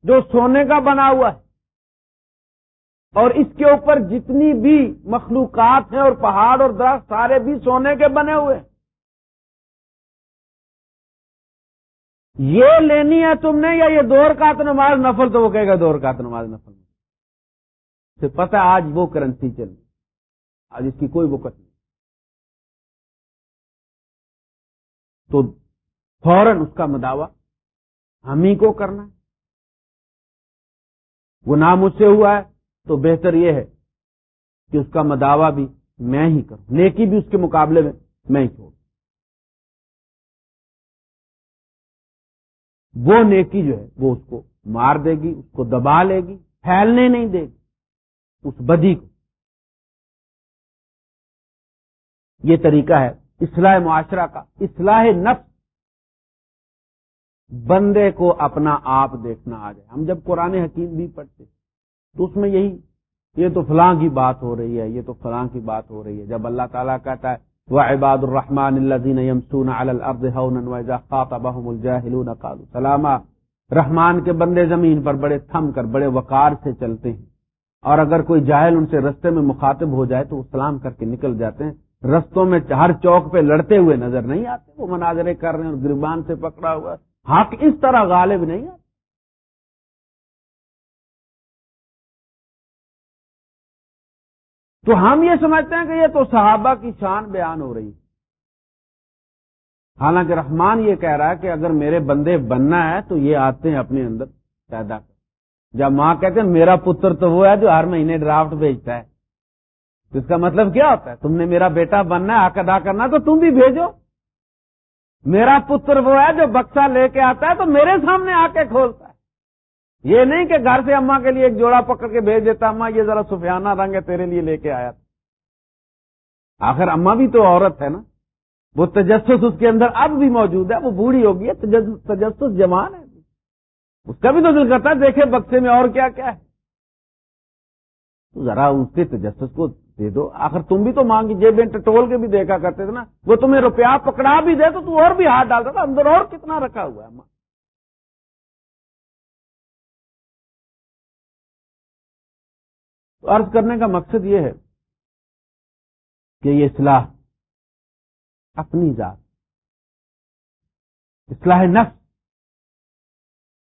جو سونے کا بنا ہوا ہے، اور اس کے اوپر جتنی بھی مخلوقات ہیں اور پہاڑ اور درخت، سارے بھی سونے کے بنے ہوئے ہیں۔ یہ لینی ہے تم نے یا یہ دور کا نماز نفل تو وہ کہے گا دور کا نماز نفل سے پتہ آج وہ کرنسی چل آج اس کی کوئی وقت نہیں۔ تو فوراً اس کا مداوع ہم ہی کو کرنا ہے۔ وہ نام مجھ سے ہوا ہے تو بہتر یہ ہے کہ اس کا مداوع بھی میں ہی کروں۔ نیکی بھی اس کے مقابلے میں میں ہی چھوڑوں۔ وہ نیکی جو ہے وہ اس کو مار دے گی، اس کو دبا لے گی، پھیلنے نہیں دے گی، اس بدی کو۔ یہ طریقہ ہے اصلاح معاشرہ کا، اصلاح نفس۔ بندے کو اپنا آپ دیکھنا آ جائے۔ ہم جب قرآن حکیم بھی پڑھتے تو اس میں یہی، یہ تو فلاں کی بات ہو رہی ہے، یہ تو فلاں کی بات ہو رہی ہے۔ جب اللہ تعالیٰ کہتا ہے وہ عباد الرحمان سلامہ رحمان کے بندے زمین پر بڑے تھم کر، بڑے وقار سے چلتے ہیں۔ اور اگر کوئی جاہل ان سے رستے میں مخاطب ہو جائے تو وہ سلام کر کے نکل جاتے ہیں۔ رستوں میں ہر چوک پہ لڑتے ہوئے نظر نہیں آتے، وہ مناظرے کر رہے ہیں اور گربان سے پکڑا ہوا حق اس طرح غالب نہیں آتا۔ تو ہم یہ سمجھتے ہیں کہ یہ تو صحابہ کی شان بیان ہو رہی حالانکہ رحمان یہ کہہ رہا ہے کہ اگر میرے بندے بننا ہے تو یہ آتے ہیں اپنے اندر پیدا۔ کر جب ماں کہتے ہیں میرا پتر تو وہ ہے جو ہر مہینے ڈرافٹ بھیجتا ہے۔ تو اس کا مطلب کیا ہوتا ہے؟ تم نے میرا بیٹا بننا ہے، حق ادا کرنا تو تم بھی بھیجو۔ میرا پتر وہ ہے جو بکسا لے کے آتا ہے تو میرے سامنے آ کے کھولتا ہے۔ یہ نہیں کہ گھر سے اما کے لیے ایک جوڑا پکڑ کے بھیج دیتا اما یہ ذرا سفیانہ رنگ ہے، تیرے لیے لے کے آیا تھا۔ آخر اما بھی تو عورت ہے نا۔ وہ تجسس اس کے اندر اب بھی موجود ہے، وہ بوڑھی ہوگی تجسس جوان ہے۔ اس کا بھی تو دل کرتا ہے، دیکھے بکسے میں اور کیا کیا ہے۔ ذرا اس کے تجسس کو دے دو۔ آخر تم بھی تو مانگی، جیب ٹول کے بھی دیکھا کرتے تھے نا۔ وہ تمہیں روپیہ پکڑا بھی دے تو تو اور بھی ہاتھ ڈالتا تھا، اندر اور کتنا رکھا ہوا ہے عرض کرنے کا مقصد یہ ہے کہ یہ اصلاح اپنی ذات، اصلاح نفس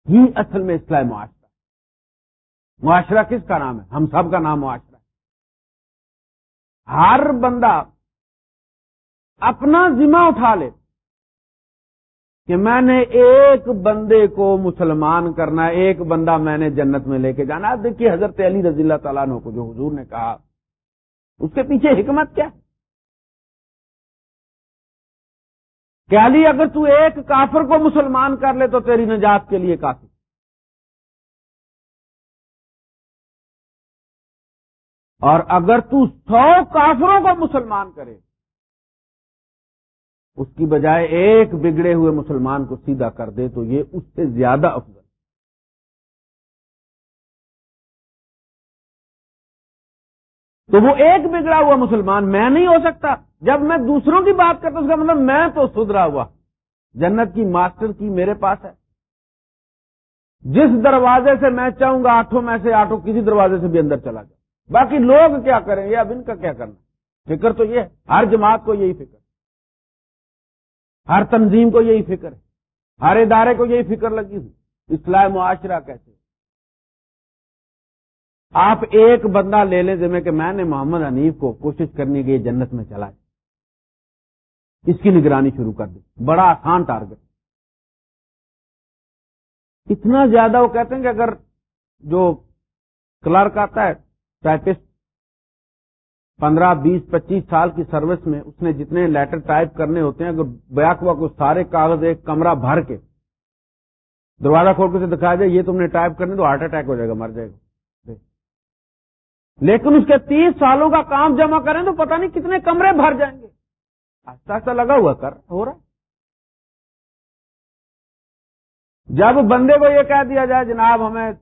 ہی اصل میں اصلاح معاشرہ معاشرہ کس کا نام ہے؟ ہم سب کا نام معاشرہ ہے۔ ہر بندہ اپنا ذمہ اٹھا لے۔ کہ میں نے ایک بندے کو مسلمان کرنا ایک بندہ میں نے جنت میں لے کے جانا دیکھیے، حضرت علی رضی اللہ تعالیٰ نے کو جو حضور نے کہا، اس کے پیچھے حکمت کیا؟ کہ علی، اگر تو ایک کافر کو مسلمان کر لے تو تیری نجات کے لیے کافی اور اگر تو سو کافروں کو مسلمان کرے اس کی بجائے ایک بگڑے ہوئے مسلمان کو سیدھا کر دے تو یہ اس سے زیادہ افضل تو وہ ایک بگڑا ہوا مسلمان میں نہیں ہو سکتا۔ جب میں دوسروں کی بات کرتا ہوں، اس کا مطلب میں تو سدھرا ہوا۔ جنت کی ماسٹر کی میرے پاس ہے۔ جس دروازے سے میں چاہوں گا آٹھوں میں سے آٹھوں، کسی دروازے سے بھی اندر چلا جائے۔ باقی لوگ کیا کریں؟ گے اب ان کا کیا کرنا؟ فکر تو یہ ہے۔ ہر جماعت کو یہی فکر ہر تنظیم کو یہی فکر ہے، ہر ادارے کو یہی فکر لگی ہوئی اصلاح معاشرہ کیسے؟ آپ ایک بندہ لے لیں ذمہ کہ میں نے محمد حنیف کو کوشش کرنے کی جنت میں چلا اس کی نگرانی شروع کر دی بڑا آسان ٹارگٹ اتنا زیادہ وہ کہتے ہیں کہ اگر جو کلرک آتا ہے ٹائپسٹ پندرہ، بیس، پچیس سال کی سروس میں اس نے جتنے لیٹر ٹائپ کرنے ہوتے ہیں، اگر بیک ہوا کو سارے کاغذ ایک کمرہ بھر کے دروازہ کھول کے دکھایا جائے یہ تم نے ٹائپ کرنے تو ہارٹ اٹیک ہو جائے گا، مر جائے گا۔ لیکن اس کے تیس سالوں کا کام جمع کریں تو پتہ نہیں کتنے کمرے بھر جائیں گے۔ آہستہ آہستہ لگا ہوا، کر ہو رہا جب بندے کو یہ کہہ دیا جائے، جناب ہمیں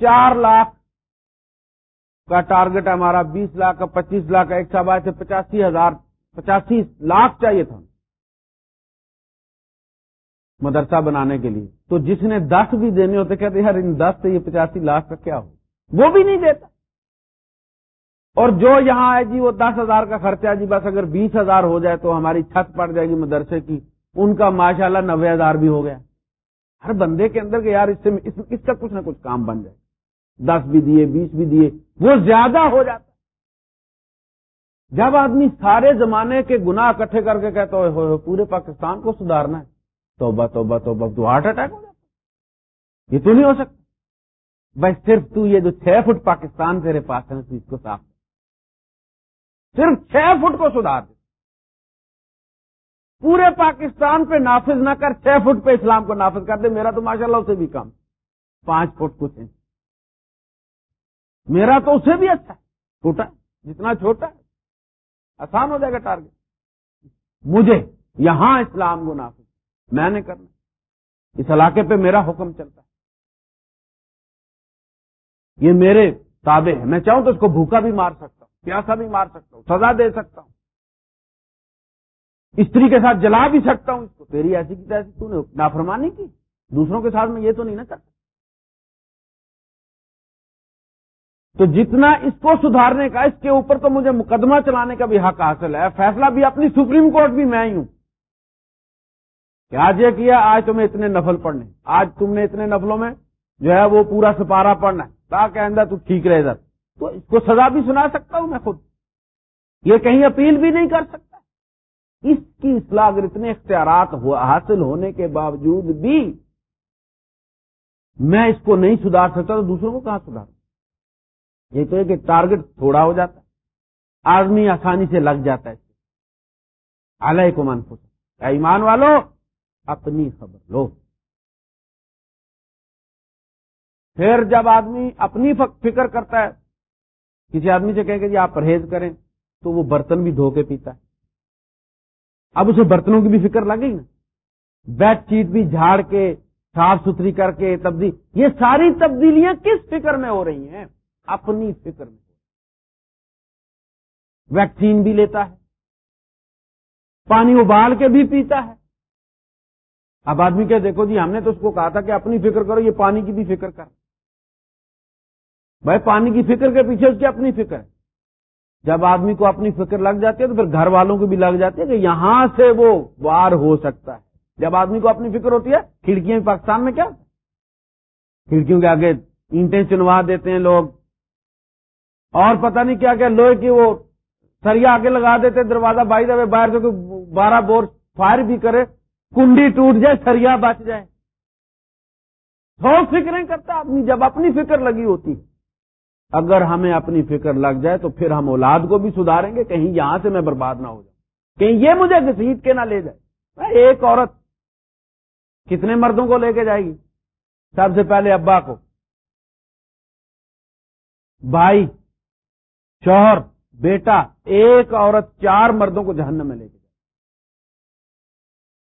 چار لاکھ کا ٹارگٹ ہمارا بیس لاکھ کا پچیس لاکھ کا ایک سو بائیس سے پچاسی ہزار، پچاسی لاکھ چاہیے تھا۔ مدرسہ بنانے کے لیے۔ تو جس نے دس بھی دینے ہوتے، کہتے یار ان دس سے یہ پچاسی لاکھ کا کیا ہو؟ وہ بھی نہیں دیتا۔ اور جو یہاں ہے جی وہ دس ہزار کا خرچہ جی بس اگر بیس ہزار ہو جائے تو ہماری چھت پڑ جائے گی مدرسے کی۔ ان کا ماشاء اللہ نبے ہزار بھی ہو گیا۔ ہر بندے کے اندر کہ یار اس سے اس کا کچھ نہ کچھ کام بن جائے۔ دس بھی دیے، بیس بھی دیے، وہ زیادہ ہو جاتا جب آدمی سارے زمانے کے گنا اکٹھے کر کے کہتا ہو پورے پاکستان کو سدھارنا ہے۔ توبہ توبہ توبہ، تو ہارٹ اٹیک ہو جاتا یہ تو نہیں ہو سکتا۔ بھائی، صرف تو یہ جو چھ فٹ پاکستان تیرے پاس ہے اس کو صاف صرف چھ فٹ کو سدھار دے۔ پورے پاکستان پہ نافذ نہ کر، چھ فٹ پہ اسلام کو نافذ کر دے۔ میرا تو ماشاء اللہ اسے بھی کم۔ پانچ فٹ کچھ ہے میرا تو اسے بھی اچھا چھوٹا جتنا چھوٹا ہے۔ آسان ہو جائے گا ٹارگیٹ مجھے یہاں اسلام کو نافذ میں نے کرنا اس علاقے پہ میرا حکم چلتا ہے۔ یہ میرے تابع ہے میں چاہوں تو اس کو بھوکا بھی مار سکتا ہوں، پیاسا بھی مار سکتا ہوں، سزا دے سکتا ہوں۔ استری کے ساتھ جلا بھی سکتا ہوں اس کو۔ تیری ایسی کی ایسی تو نے نافرمانی کی۔ دوسروں کے ساتھ میں یہ تو نہیں نہ کرتا۔ تو جتنا اس کو سدھارنے کا، اس کے اوپر تو مجھے مقدمہ چلانے کا بھی حق حاصل ہے۔ فیصلہ بھی اپنی سپریم کورٹ بھی میں ہی ہوں۔ کہ آج یہ کیا؟ آج تمہیں اتنے نفل پڑھنے۔ آج تم نے اتنے نفلوں میں جو ہے وہ پورا سپارہ پڑھنا ہے۔ تاکہ آئندہ تو ٹھیک رہے گا تو اس کو سزا بھی سنا سکتا ہوں میں خود۔ یہ کہیں اپیل بھی نہیں کر سکتا۔ اس کی اصلاح اگر اتنے اختیارات حاصل ہونے کے باوجود بھی میں اس کو نہیں سدھار سکتا تو دوسروں کو کہاں سدھار یہ تو ہے کہ ٹارگٹ تھوڑا ہو جاتا ہے۔ آدمی آسانی سے لگ جاتا ہے۔ علیہ کو من ایمان والو، اپنی خبر لو۔ پھر جب آدمی اپنی فکر کرتا ہے، کسی آدمی سے کہیں کہ جی آپ پرہیز کریں، تو وہ برتن بھی دھو کے پیتا ہے۔ اب اسے برتنوں کی بھی فکر لگ گئی نا۔ بیڈ شیٹ بھی جھاڑ کے، صاف ستھری کر کے، تبدیل۔ یہ ساری تبدیلیاں کس فکر میں ہو رہی ہیں؟ اپنی فکر میں ویکسین بھی لیتا ہے۔ پانی ابال کے بھی پیتا ہے۔ اب آدمی کہ دیکھو جی ہم نے تو اس کو کہا تھا کہ اپنی فکر کرو، یہ پانی کی بھی فکر کر۔ بھائی، پانی کی فکر کے پیچھے اس کی اپنی فکر۔ ہے جب آدمی کو اپنی فکر لگ جاتی ہے تو پھر گھر والوں کو بھی لگ جاتی ہے کہ یہاں سے وہ وار ہو سکتا ہے۔ جب آدمی کو اپنی فکر ہوتی ہے، کھڑکیاں پاکستان میں کیا؟ کھڑکیوں کے آگے اینٹیں چنوا دیتے ہیں لوگ۔ اور پتہ نہیں کیا کیا لوہے کی وہ سریا آگے لگا دیتے، دروازہ بائی دے باہر سے کوئی بارہ بور فائر بھی کرے، کنڈی ٹوٹ جائے، سریا بچ جائے۔ سو فکریں کرتا آدمی، جب اپنی فکر لگی ہوتی۔ اگر ہمیں اپنی فکر لگ جائے تو پھر ہم اولاد کو بھی سدھاریں گے، کہیں یہاں سے میں برباد نہ ہو جاؤں۔ کہیں یہ مجھے گسیٹ کے نہ لے جائے۔ ایک عورت کتنے مردوں کو لے کے جائے گی؟ سب سے پہلے ابا کو۔ بھائی شوہر بیٹا، ایک عورت چار مردوں کو جہنم میں لے کے جائے۔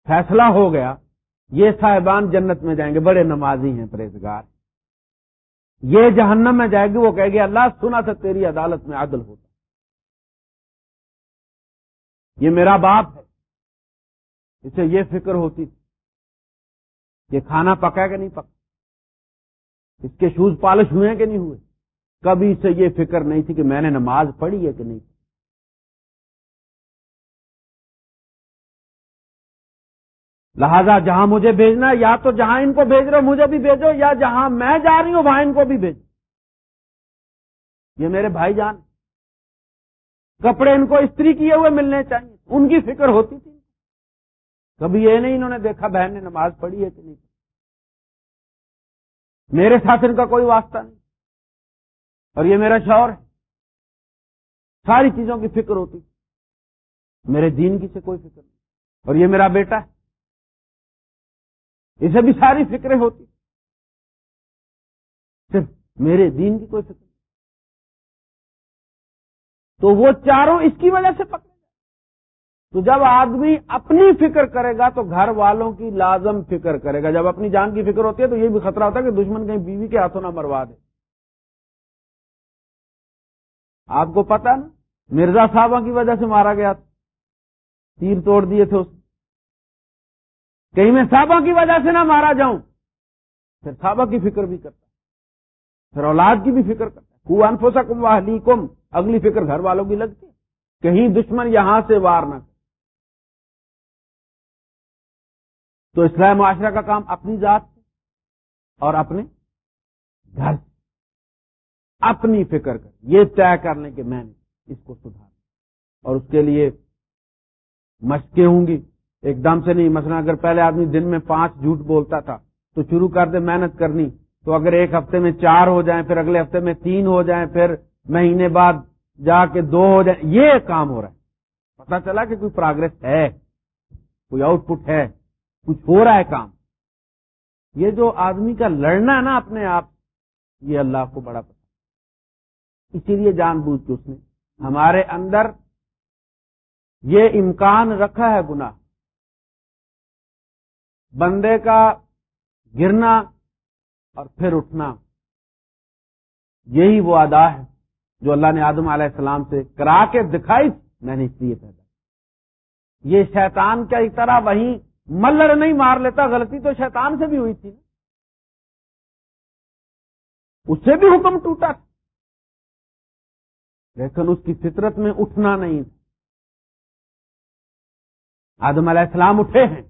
فیصلہ ہو گیا، یہ صاحبان جنت میں جائیں گے، بڑے نمازی ہیں، پرہیزگار یہ جہنم میں جائے گی، وہ کہے گی، اللہ، سنا تھا تیری عدالت میں عدل ہوتا یہ میرا باپ ہے۔ اسے یہ فکر ہوتی تھی۔ یہ کھانا پکا کہ نہیں پکا؟ اس کے شوز پالش ہوئے کہ نہیں ہوئے؟ کبھی سے یہ فکر نہیں تھی کہ میں نے نماز پڑھی ہے کہ نہیں۔ لہذا جہاں مجھے بھیجنا ہے، یا تو جہاں ان کو بھیج رہے ہو، مجھے بھی بھیجو، یا جہاں میں جا رہی ہوں، وہاں ان کو بھی بھیجو۔ یہ میرے بھائی جان، کپڑے ان کو استری کیے ہوئے ملنے چاہیے۔ ان کی فکر ہوتی تھی۔ کبھی یہ نہیں انہوں نے دیکھا بہن نے نماز پڑھی ہے کہ نہیں۔ میرے ساتھ ان کا کوئی واسطہ نہیں۔ اور یہ میرا شوہر ہے۔ ساری چیزوں کی فکر ہوتی۔ میرے دین کی سے کوئی فکر نہیں۔ اور یہ میرا بیٹا ہے۔ اسے بھی ساری فکریں ہوتی۔ صرف میرے دین کی کوئی فکر نہیں۔ تو وہ چاروں اس کی وجہ سے پکڑے گا تو جب آدمی اپنی فکر کرے گا تو گھر والوں کی لازم فکر کرے گا۔ جب اپنی جان کی فکر ہوتی ہے تو یہ بھی خطرہ ہوتا ہے کہ دشمن کہیں بیوی کے ہاتھوں نہ مروا دے۔ آپ کو پتا نا، مرزا صاحبہ کی وجہ سے مارا گیا تھا۔ تیر توڑ دیے تھے اس کہیں میں صحابہ کی وجہ سے نہ مارا جاؤں۔ پھر صحابہ کی فکر بھی کرتا۔ پھر اولاد کی بھی فکر کرتا۔ کو انفوسا کم واہلی کم اگلی فکر گھر والوں کی لگتی کہیں دشمن یہاں سے وار نہ تو اسلام معاشرہ کا کام اپنی ذات اور اپنے گھر سے۔ اپنی فکر کر۔ یہ طے کرنے کے میں نے اس کو سدھار اور اس کے لیے مشقیں ہوں گی۔ ایک دم سے نہیں، مثلا اگر پہلے آدمی دن میں پانچ جھوٹ بولتا تھا تو شروع کر دے، محنت کرنی۔ تو اگر ایک ہفتے میں چار ہو جائیں، پھر اگلے ہفتے میں تین ہو جائیں، پھر مہینے بعد جا کے دو ہو جائیں، یہ کام ہو رہا ہے۔ پتا چلا کہ کوئی پروگرس ہے، کوئی آؤٹ پٹ ہے، کچھ ہو رہا ہے کام۔ یہ جو آدمی کا لڑنا ہے نا اپنے آپ، یہ اللہ کو بڑا پسند اسی لیے جان بوجھ کے اس نے ہمارے اندر یہ امکان رکھا ہے گناہ۔ بندے کا گرنا اور پھر اٹھنا، یہی وہ ادا ہے جو اللہ نے آدم علیہ السلام سے کرا کے دکھائی میں نے اس لیے پیدا۔ یہ شیطان کا ایک طرح وہیں ملر نہیں مار لیتا، غلطی تو شیطان سے بھی ہوئی تھی۔ اس سے بھی حکم ٹوٹا تھا۔ لیکن اس کی فطرت میں اٹھنا نہیں تھا۔ آدم علیہ السلام اٹھے ہیں۔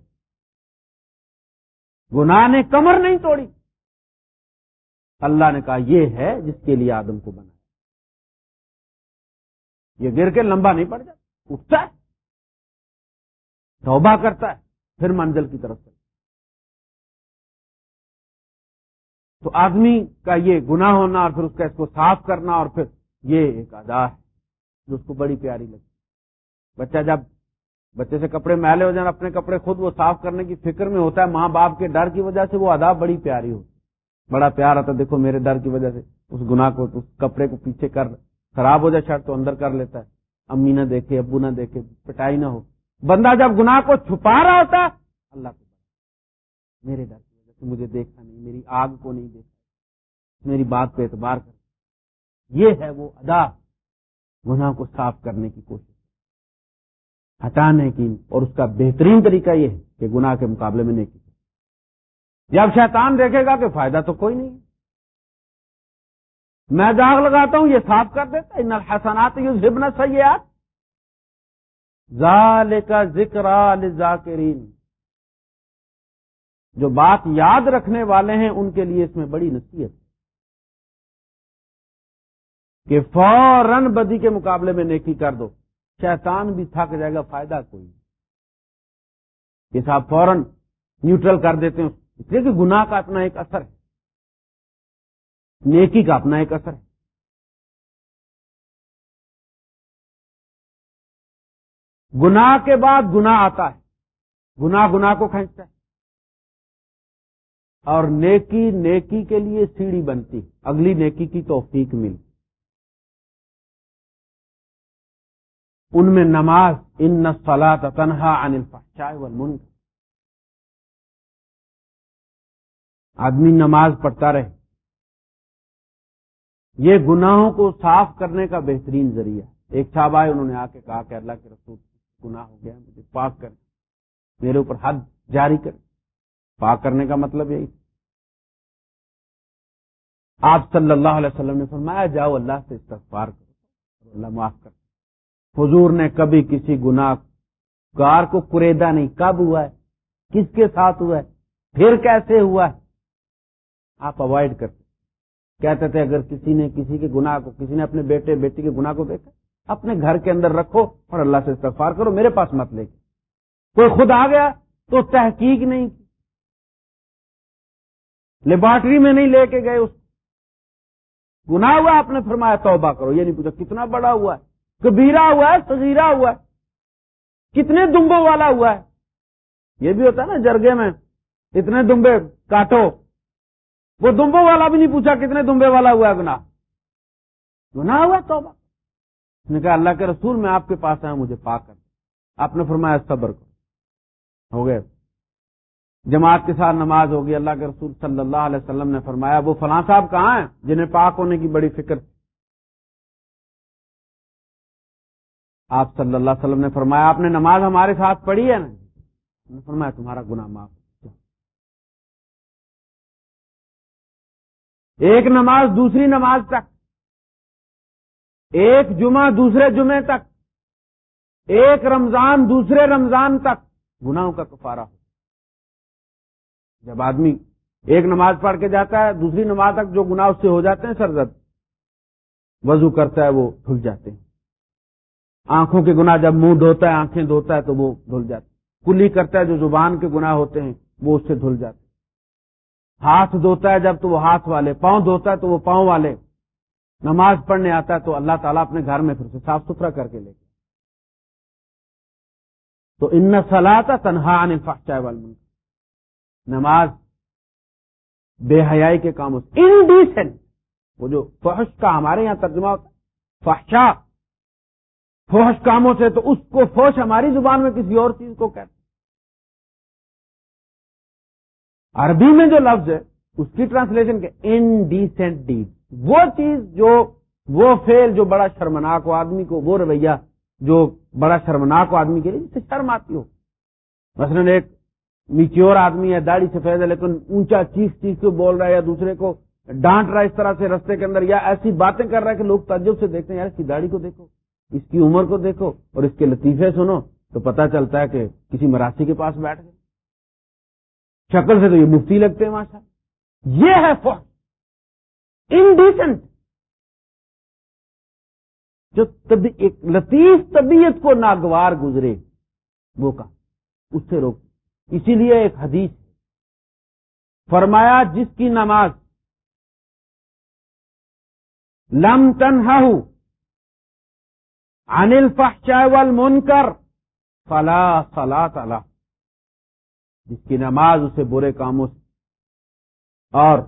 گناہ نے کمر نہیں توڑی۔ اللہ نے کہا، یہ ہے جس کے لیے آدم کو بنا یہ گر کے لمبا نہیں پڑ جاتا۔ اٹھتا ہے۔ توبہ کرتا ہے۔ پھر منزل کی طرف چلتا تو آدمی کا یہ گناہ ہونا اور پھر اس کا اس کو صاف کرنا اور پھر یہ ایک ادا ہے جو اس کو بڑی پیاری لگتی بچہ جب بچے سے کپڑے میلے ہو جائیں، اپنے کپڑے خود وہ صاف کرنے کی فکر میں ہوتا ہے، ماں باپ کے ڈر کی وجہ سے وہ ادا بڑی پیاری ہوتی بڑا پیار آتا دیکھو میرے ڈر کی وجہ سے اس گناہ کو، اس کپڑے کو پیچھے کر، خراب ہو جائے شرٹ تو اندر کر لیتا ہے۔ امی نہ دیکھے، ابو نہ دیکھے، پٹائی نہ ہو۔ بندہ جب گناہ کو چھپا رہا ہوتا ہے اللہ کو میرے ڈر کی وجہ سے مجھے دیکھا نہیں، میری آگ کو نہیں دیکھا میری بات پہ اعتبار کر یہ ہے وہ ادا گناہ کو صاف کرنے کی کوشش۔ ہٹانے کی اور اس کا بہترین طریقہ یہ ہے کہ گناہ کے مقابلے میں نیکی۔ جب شیطان دیکھے گا کہ فائدہ تو کوئی نہیں میں داغ لگاتا ہوں، یہ صاف کر دیتا ان الحسنات یو ذبن سیات ظال کا ذکر ذاکرین جو بات یاد رکھنے والے ہیں، ان کے لیے اس میں بڑی نصیحت۔ کہ فوراً بدی کے مقابلے میں نیکی کر دو۔ شیطان بھی تھک جائے گا، فائدہ کوئی یہ صاحب فوراً نیوٹرل کر دیتے ہیں۔ اس لیے کہ گناہ کا اپنا ایک اثر ہے۔ نیکی کا اپنا ایک اثر ہے۔ گناہ کے بعد گناہ آتا ہے۔ گناہ گناہ کو کھینچتا ہے۔ اور نیکی نیکی کے لیے سیڑھی بنتی اگلی نیکی کی توفیق ملتی ان میں نماز، ان نسلا تنہا انل پہچائے آدمی نماز پڑھتا رہے۔ یہ گناہوں کو صاف کرنے کا بہترین ذریعہ۔ ایک صاحب آئے، انہوں نے آ کے کہا کہ اللہ کے رسول گناہ ہو گیا، مجھے پاک کر میرے اوپر حد جاری کر پاک کرنے کا مطلب یہی۔ آپ صلی اللہ علیہ وسلم نے فرمایا، جاؤ اللہ سے استغفار کرو۔ اللہ معاف کر حضور نے کبھی کسی گناہ گار کو کریدا نہیں۔ کب ہوا ہے؟ کس کے ساتھ ہوا ہے؟ پھر کیسے ہوا ہے؟ آپ اوائڈ کرتے کہتے تھے اگر کسی نے کسی کے گناہ کو، کسی نے اپنے بیٹے، بیٹی کے گناہ کو دیکھا، اپنے گھر کے اندر رکھو اور اللہ سے استغفار کرو، میرے پاس مت لے کے کوئی خود آ گیا تو تحقیق نہیں کی۔ لیبارٹری میں نہیں لے کے گئے اس گنا ہوا آپ نے فرمایا، توبہ کرو۔ یہ نہیں پوچھا کتنا بڑا ہوا ہے؟ کبیرا ہوا ہے سزیرا ہوا ہے۔ کتنے دمبوں والا ہوا ہے۔ یہ بھی ہوتا ہے نا جرگے میں، اتنے دمبے کاٹو۔ وہ دمبوں والا بھی نہیں پوچھا کتنے دمبے والا ہوا ہے گنا گنا ہوا توبہ۔ اس نے کہا، اللہ کے رسول، میں آپ کے پاس آیا مجھے پا کر آپ نے فرمایا، صبر کو ہو گئے۔ جماعت کے ساتھ نماز ہوگی، اللہ کے رسول صلی اللہ علیہ وسلم نے فرمایا، وہ فلاں صاحب کہاں ہیں؟ جنہیں پاک ہونے کی بڑی فکر تھی۔ آپ صلی اللہ علیہ وسلم نے فرمایا، آپ نے نماز ہمارے ساتھ پڑھی ہے نا؟ فرمایا، تمہارا گناہ معاف ایک نماز دوسری نماز تک۔ ایک جمعہ دوسرے جمعے تک۔ ایک رمضان دوسرے رمضان تک۔ گناہوں کا کفارہ ہو۔ جب آدمی ایک نماز پڑھ کے جاتا ہے، دوسری نماز تک جو گناہ اس سے ہو جاتے ہیں، سرزد۔ وضو کرتا ہے، وہ دھل جاتے ہیں۔ آنکھوں کے گناہ جب منہ دھوتا ہے، آنکھیں دھوتا ہے تو وہ دھل جاتے کلی کرتا ہے جو زبان کے گناہ ہوتے ہیں، وہ اس سے دھل جاتے ہاتھ دھوتا ہے جب تو وہ ہاتھ والے، پاؤں دھوتا ہے تو وہ پاؤں والے۔ نماز پڑھنے آتا ہے تو اللہ تعالیٰ اپنے گھر میں پھر سے صاف ستھرا کر کے لے کے تو ان سلا تھا تنہا نے فاچا والن نماز بے حیائی کے کاموں سے انڈیسنٹ وہ جو فحش کا ہمارے یہاں ترجمہ ہوتا ہے فحشا فوش کاموں سے تو اس کو فوش ہماری زبان میں کسی اور چیز کو کہتے عربی میں جو لفظ ہے، اس کی ٹرانسلیشن کے انڈیسینٹ ڈیڈ وہ چیز جو، وہ فیل جو بڑا شرمناک ہو آدمی کو، وہ رویہ جو بڑا شرمناک ہو آدمی کے لیے، جس سے شرم آتی ہو۔ مثلاً ایک میچیور آدمی ہے، داڑھی سفید ہے، لیکن اونچا چیخ چیخ کے بول رہا ہے یا دوسرے کو ڈانٹ رہا ہے اس طرح سے رستے کے اندر، یا ایسی باتیں کر رہا ہے کہ لوگ تجب سے دیکھتے ہیں، یار اس کی داڑھی کو دیکھو۔ اس کی عمر کو دیکھو اور اس کے لطیفے سنو تو پتا چلتا ہے کہ کسی مراسی کے پاس بیٹھ گئے۔ شکل سے تو یہ مفتی لگتے ہیں، ماشاء یہ ہے انڈیسنٹ جو ایک لطیف طبیعت کو ناگوار گزرے، وہ کا اس سے روک اسی لیے ایک حدیث فرمایا، جس کی نماز لم تنہا فحشا من کر فلا فلا تلا جس کی نماز اسے برے کاموں سے اور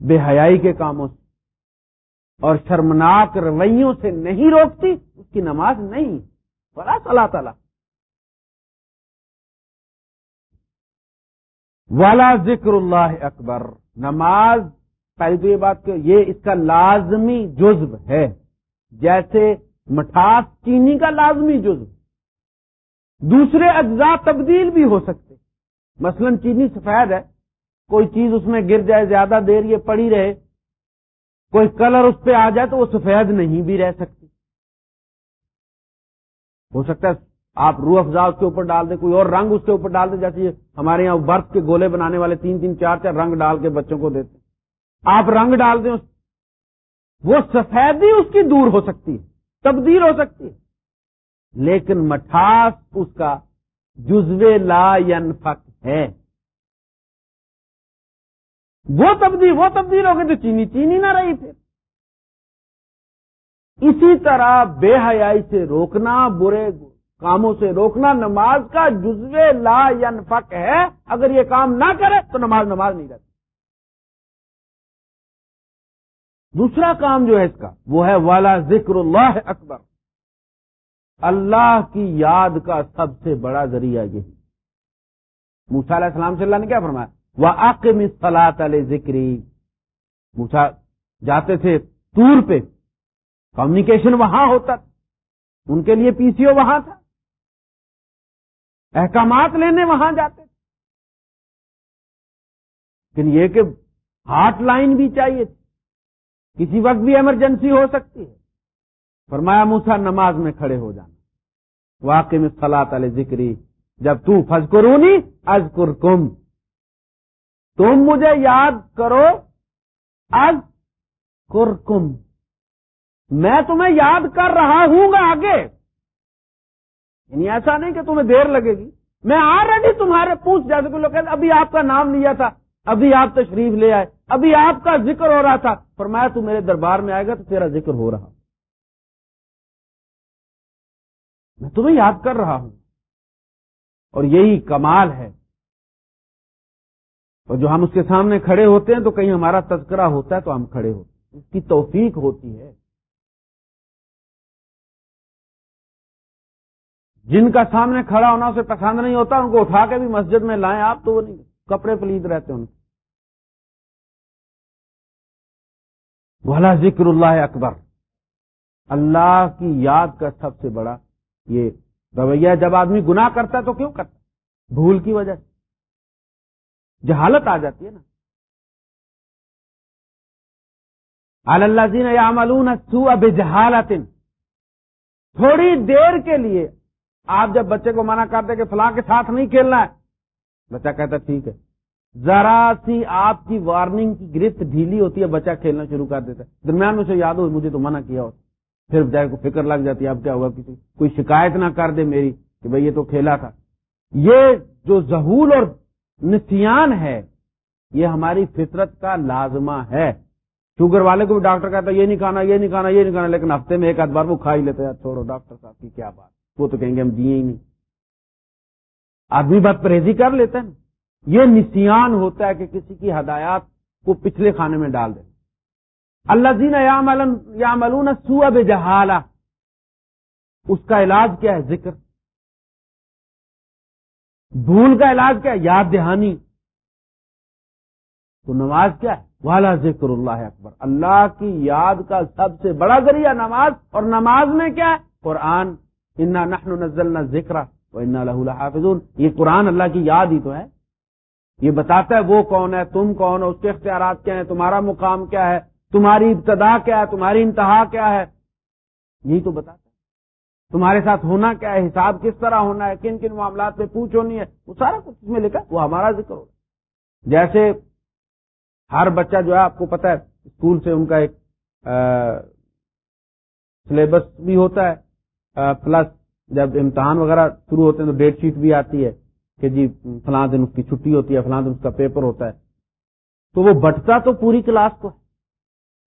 بے حیائی کے کاموں سے اور شرمناک رویوں سے نہیں روکتی، اس کی نماز نہیں بڑا صلاح تعالی والا ذکر اللہ اکبر، نماز، پہلی تو یہ بات کہ یہ اس کا لازمی جزب ہے۔ جیسے مٹھاس چینی کا لازمی جزب دوسرے اجزاء تبدیل بھی ہو سکتے۔ مثلا چینی سفید ہے، کوئی چیز اس میں گر جائے، زیادہ دیر یہ پڑی رہے، کوئی کلر اس پہ آ جائے تو وہ سفید نہیں بھی رہ سکتی۔ ہو سکتا ہے آپ روح افزا اس کے اوپر ڈال دیں، کوئی اور رنگ اس کے اوپر ڈال دیں، جیسے ہمارے یہاں برف کے گولے بنانے والے تین تین چار چار رنگ ڈال کے بچوں کو دیتے۔ آپ رنگ ڈال دیں وہ سفیدی اس کی دور ہو سکتی ہے، تبدیل ہو سکتی ہے۔ لیکن مٹھاس اس کا جزو لا ینفق ہے۔ وہ تبدیل وہ تبدیل ہو گئی تو چینی چینی نہ رہی پھر۔ اسی طرح بے حیائی سے روکنا، برے کاموں سے روکنا، نماز کا جزو لا ینفق ہے۔ اگر یہ کام نہ کرے تو نماز نماز نہیں رہتی۔ دوسرا کام جو ہے اس کا، وہ ہے والا ذکر اللہ اکبر۔ اللہ کی یاد کا سب سے بڑا ذریعہ یہی موسا علیہ السلام سے اللہ نے کیا فرمایا؟ وہ عقم صلاح علیہ ذکری موسا جاتے تھے ٹور پہ۔ کمیونیکیشن وہاں ہوتا تھا۔ ان کے لیے پی سی او وہاں تھا۔ احکامات لینے وہاں جاتے تھے۔ لیکن یہ کہ ہاٹ لائن بھی چاہیے تھی۔ کسی وقت بھی ایمرجنسی ہو سکتی ہے۔ فرمایا موسا نماز میں کھڑے ہو جانا۔ واقع میں فلاط علیہ ذکری، جب تو فض کرونی از کم تم مجھے یاد کرو از کرکم میں تمہیں یاد کر رہا ہوں گا آگے۔ یعنی ایسا نہیں کہ تمہیں دیر لگے گی۔ میں آ رہی تمہارے پوچھ جیسے کہ لوگ ابھی آپ کا نام لیا تھا۔ ابھی آپ تشریف لے آئے، ابھی آپ کا ذکر ہو رہا تھا۔ پر میں تو میرے دربار میں آئے گا تو تیرا ذکر ہو رہا۔ میں تمہیں یاد کر رہا ہوں۔ اور یہی کمال ہے۔ اور جو ہم اس کے سامنے کھڑے ہوتے ہیں، تو کہیں ہمارا تذکرہ ہوتا ہے تو ہم کھڑے ہوتے ہیں۔ اس کی توفیق ہوتی ہے۔ جن کا سامنے کھڑا ہونا، اسے پسند نہیں ہوتا، ان کو اٹھا کے بھی مسجد میں لائیں، آپ تو وہ نہیں۔ کپڑے پلید رہتے ان بھلا ذکر اللہ اکبر اللہ کی یاد کا سب سے بڑا یہ رویہ جب آدمی گناہ کرتا ہے تو کیوں کرتا بھول کی وجہ سے۔ جہالت آ جاتی ہے نا۔ اللہ زین یا ملون اب جہالت تھوڑی دیر کے لیے آپ جب بچے کو منع کرتے کہ فلاں کے ساتھ نہیں کھیلنا ہے بچہ کہتا ٹھیک ہے۔ ذرا سی آپ کی وارننگ کی گرفت ڈھیلی ہوتی ہے، بچہ کھیلنا شروع کر دیتا ہے۔ درمیان میں سے یاد ہو، مجھے تو منع کیا ہو۔ پھر بچائے کو فکر لگ جاتی ہے، اب کیا ہوگا، کسی کوئی شکایت نہ کر دے میری کہ بھائی یہ تو کھیلا تھا۔ یہ جو ظہول اور نسیان ہے، یہ ہماری فطرت کا لازمہ ہے۔ شوگر والے کو بھی ڈاکٹر کہتا ہے، یہ نہیں کھانا، یہ نہیں کھانا، یہ نہیں کھانا، لیکن ہفتے میں ایک آدھ بار وہ کھا ہی لیتے ہیں۔ چھوڑو ڈاکٹر صاحب کی کیا بات۔ وہ تو کہیں گے ہم جیے ہی نہیں۔ آدمی بات پرہیزی کر لیتا ہے یہ نسیان ہوتا ہے کہ کسی کی ہدایات کو پچھلے کھانے میں ڈال دیں اللہ زین یا ملون سو جہالا اس کا علاج کیا ہے؟ ذکر۔ بھول کا علاج کیا ہے؟ یاد دہانی۔ تو نماز کیا ہے؟ والا ذکر اللہ اکبر۔ اللہ کی یاد کا سب سے بڑا ذریعہ نماز۔ اور نماز میں کیا ہے؟ قرآن۔ انا نحن نزلنا ذکر انا لہ الحافظون یہ قرآن اللہ کی یاد ہی تو ہے۔ یہ بتاتا ہے وہ کون ہے، تم کون ہو، اس کے اختیارات کیا ہیں، تمہارا مقام کیا ہے، تمہاری ابتدا کیا ہے، تمہاری انتہا کیا ہے۔ یہی تو بتاتا ہے۔ تمہارے ساتھ ہونا کیا ہے، حساب کس طرح ہونا ہے، کن کن معاملات میں پوچھ ہونی ہے، وہ سارا کچھ اس میں لکھا وہ ہمارا ذکر ہوگا جیسے ہر بچہ جو ہے، آپ کو پتا ہے، اسکول سے ان کا ایک سلیبس بھی ہوتا ہے پلس جب امتحان وغیرہ شروع ہوتے ہیں تو ڈیٹ شیٹ بھی آتی ہے کہ جی فلاں دن اس کی چھٹی ہوتی ہے، فلاں دن اس کا پیپر ہوتا ہے۔ تو وہ بٹتا تو پوری کلاس کو ہے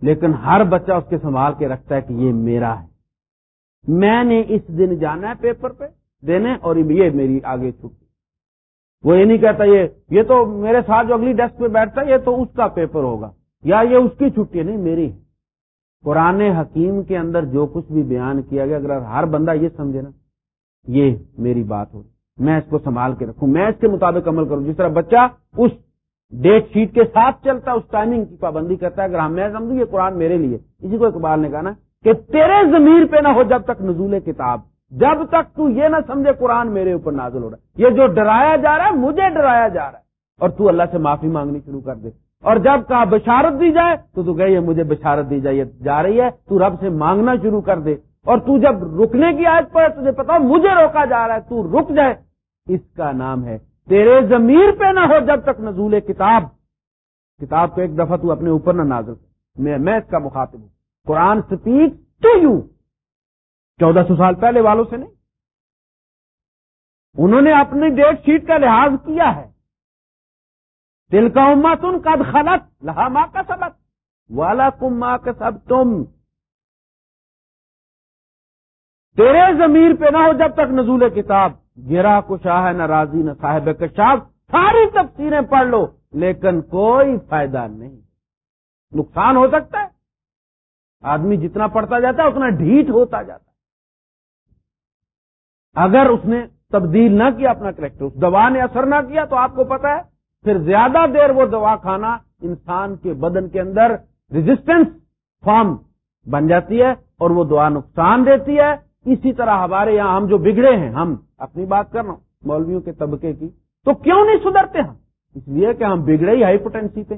لیکن ہر بچہ اس کے سنبھال کے رکھتا ہے کہ یہ میرا ہے۔ میں نے اس دن جانا ہے پیپر پہ دینے اور یہ میری آگے چھٹی۔ وہ یہ نہیں کہتا یہ یہ تو میرے ساتھ جو اگلی ڈیسک پہ بیٹھتا ہے، یہ تو اس کا پیپر ہوگا۔ یا یہ اس کی چھٹی ہے؟ نہیں، میری ہے۔ قرآن حکیم کے اندر جو کچھ بھی بیان کیا گیا، اگر ہر بندہ یہ سمجھے نا یہ میری بات ہو۔ میں اس کو سنبھال کے رکھوں۔ میں اس کے مطابق عمل کروں۔ جس طرح بچہ اس ڈیٹ شیٹ کے ساتھ چلتا اس ٹائمنگ کی پابندی کرتا ہے۔ اگر ہم میں سمجھوں، یہ قرآن میرے لیے۔ اسی کو اقبال نے کہا نا کہ تیرے ضمیر پہ نہ ہو جب تک نزول کتاب، جب تک تو یہ نہ سمجھے قرآن میرے اوپر نازل ہو رہا ہے۔ یہ جو ڈرایا جا رہا ہے، مجھے ڈرایا جا رہا ہے۔ اور تو اللہ سے معافی مانگنی شروع کر دے۔ اور جب کہا بشارت دی جائے، تو تو گئی مجھے بشارت دی جائے جا رہی ہے۔ تو رب سے مانگنا شروع کر دے۔ اور تو جب رکنے کی آیت پر تجھے پتا مجھے روکا جا رہا ہے، تو رک جائے اس کا نام ہے، تیرے ضمیر پہ نہ ہو جب تک نزول کتاب۔ کتاب کو ایک دفعہ تو اپنے اوپر نہ نازل میں میں اس کا مخاطب ہوں۔ قرآن سپیک ٹو یو چودہ سو سال پہلے والوں سے نہیں۔ انہوں نے اپنی ڈیٹ شیٹ کا لحاظ کیا ہے۔ دل کا اما تم کد خلط لہا ماں کا سبق والا کم ماں کا سب تم تیرے ضمیر پہ نہ ہو جب تک نزول کتاب گرا کو شاہ نہ راضی، نہ صاحب کشاف، ساری تفسیریں پڑھ لو، لیکن کوئی فائدہ نہیں۔ نقصان ہو سکتا ہے۔ آدمی جتنا پڑھتا جاتا ہے، اتنا ڈھیٹ ہوتا جاتا ہے۔ اگر اس نے تبدیل نہ کیا اپنا کریکٹر، اس دوا نے اثر نہ کیا، تو آپ کو پتا ہے، پھر زیادہ دیر وہ دوا کھانا انسان کے بدن کے اندر ریزسٹنس فارم بن جاتی ہے اور وہ دعا نقصان دیتی ہے۔ اسی طرح ہمارے یہاں ہم جو بگڑے ہیں، ہم اپنی بات کر رہا ہوں، مولویوں کے طبقے کی، تو کیوں نہیں سدھرتے ہم؟ اس لیے کہ ہم بگڑے ہی ہائپوٹینسی پہ۔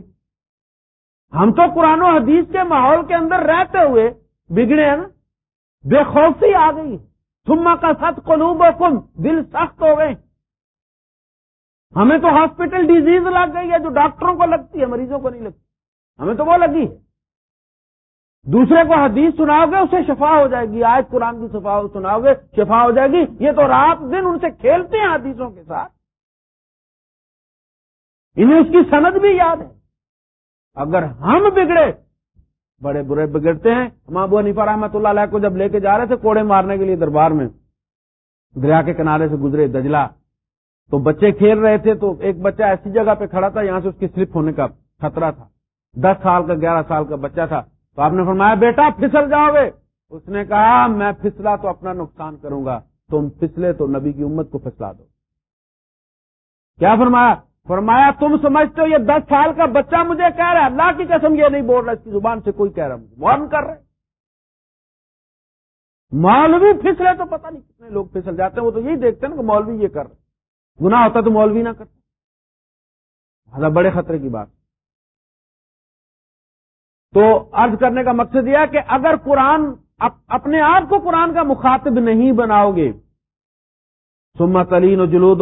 ہم تو قرآن و حدیث کے ماحول کے اندر رہتے ہوئے بگڑے ہیں نا۔ بے خوفی آ گئی تما کا ست قلوب و کم دل سخت ہو گئے۔ ہمیں تو ہاسپٹل ڈیزیز لگ گئی ہے جو ڈاکٹروں کو لگتی ہے، مریضوں کو نہیں لگتی۔ ہمیں تو وہ لگی ہے۔ دوسرے کو حدیث سناؤ گے، اسے شفا ہو جائے گی آج قرآن کی شفا سناؤ گے، شفا ہو جائے گی۔ یہ تو رات دن ان سے کھیلتے ہیں حدیثوں کے ساتھ۔ انہیں اس کی سند بھی یاد ہے۔ اگر ہم بگڑے، بڑے برے بگڑتے ہیں۔ ہم ابو نیفا رحمۃ اللہ علیہ کو جب لے کے جا رہے تھے کوڑے مارنے کے لیے دربار میں، دریا کے کنارے سے گزرے دجلا تو بچے کھیل رہے تھے تو ایک بچہ ایسی جگہ پہ کھڑا تھا، یہاں سے اس کی سلپ ہونے کا خطرہ تھا۔ دس سال کا، گیارہ سال کا بچہ تھا۔ تو آپ نے فرمایا، بیٹا، پھسل جاؤ گے. اس نے کہا، میں پھسلا تو اپنا نقصان کروں گا، تم پھسلے تو نبی کی امت کو پھسلا دو. کیا فرمایا؟ فرمایا، تم سمجھتے ہو یہ دس سال کا بچہ مجھے کہہ رہا ہے، اللہ کی قسم یہ نہیں بول رہا، اس کی زبان سے کوئی کہہ رہا مجھے وارن کر رہے مولوی پھسلے تو پتہ نہیں کتنے لوگ پھسل جاتے ہیں، وہ تو یہی دیکھتے ہیں نا کہ مولوی یہ کر رہے گنا ہوتا تو مولوی نہ کرتے بڑے خطرے کی بات۔ تو عرض کرنے کا مقصد یہ کہ اگر قرآن اپنے آپ کو قرآن کا مخاطب نہیں بناؤ گے سما تلین و جلود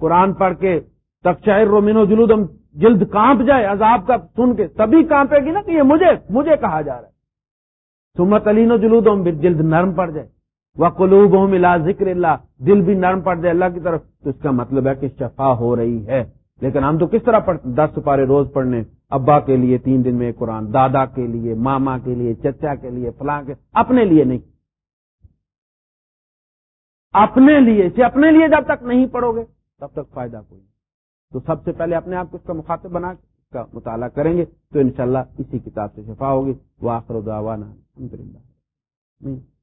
قرآن پڑھ کے تقشائر رومین و جلود ہم جلد کانپ جائے، عذاب کا سن کے، تبھی کانپے گی نا کہ یہ مجھے مجھے کہا جا رہا ہے۔ سما تلین و جلود ہم جلد نرم پڑ جائے۔ وہ قلوب ہوں ذکر اللہ، دل بھی نرم پڑ جائے اللہ کی طرف۔ تو اس کا مطلب ہے کہ شفا ہو رہی ہے۔ لیکن ہم تو کس طرح پڑھتے دس سپارے روز پڑھنے؟ ابا کے لیے تین دن میں قرآن، دادا کے لیے، ماما کے لیے، چچا کے لیے، فلاں کے اپنے لیے نہیں۔ اپنے لیے سے اپنے لیے جب تک نہیں پڑھو گے، تب تک فائدہ کوئی نہیں۔ تو سب سے پہلے اپنے آپ کو اس کا مخاطب بنا اس کا مطالعہ کریں گے، تو انشاءاللہ اسی کتاب سے شفا ہوگی۔ وہ آخر الحمد للہ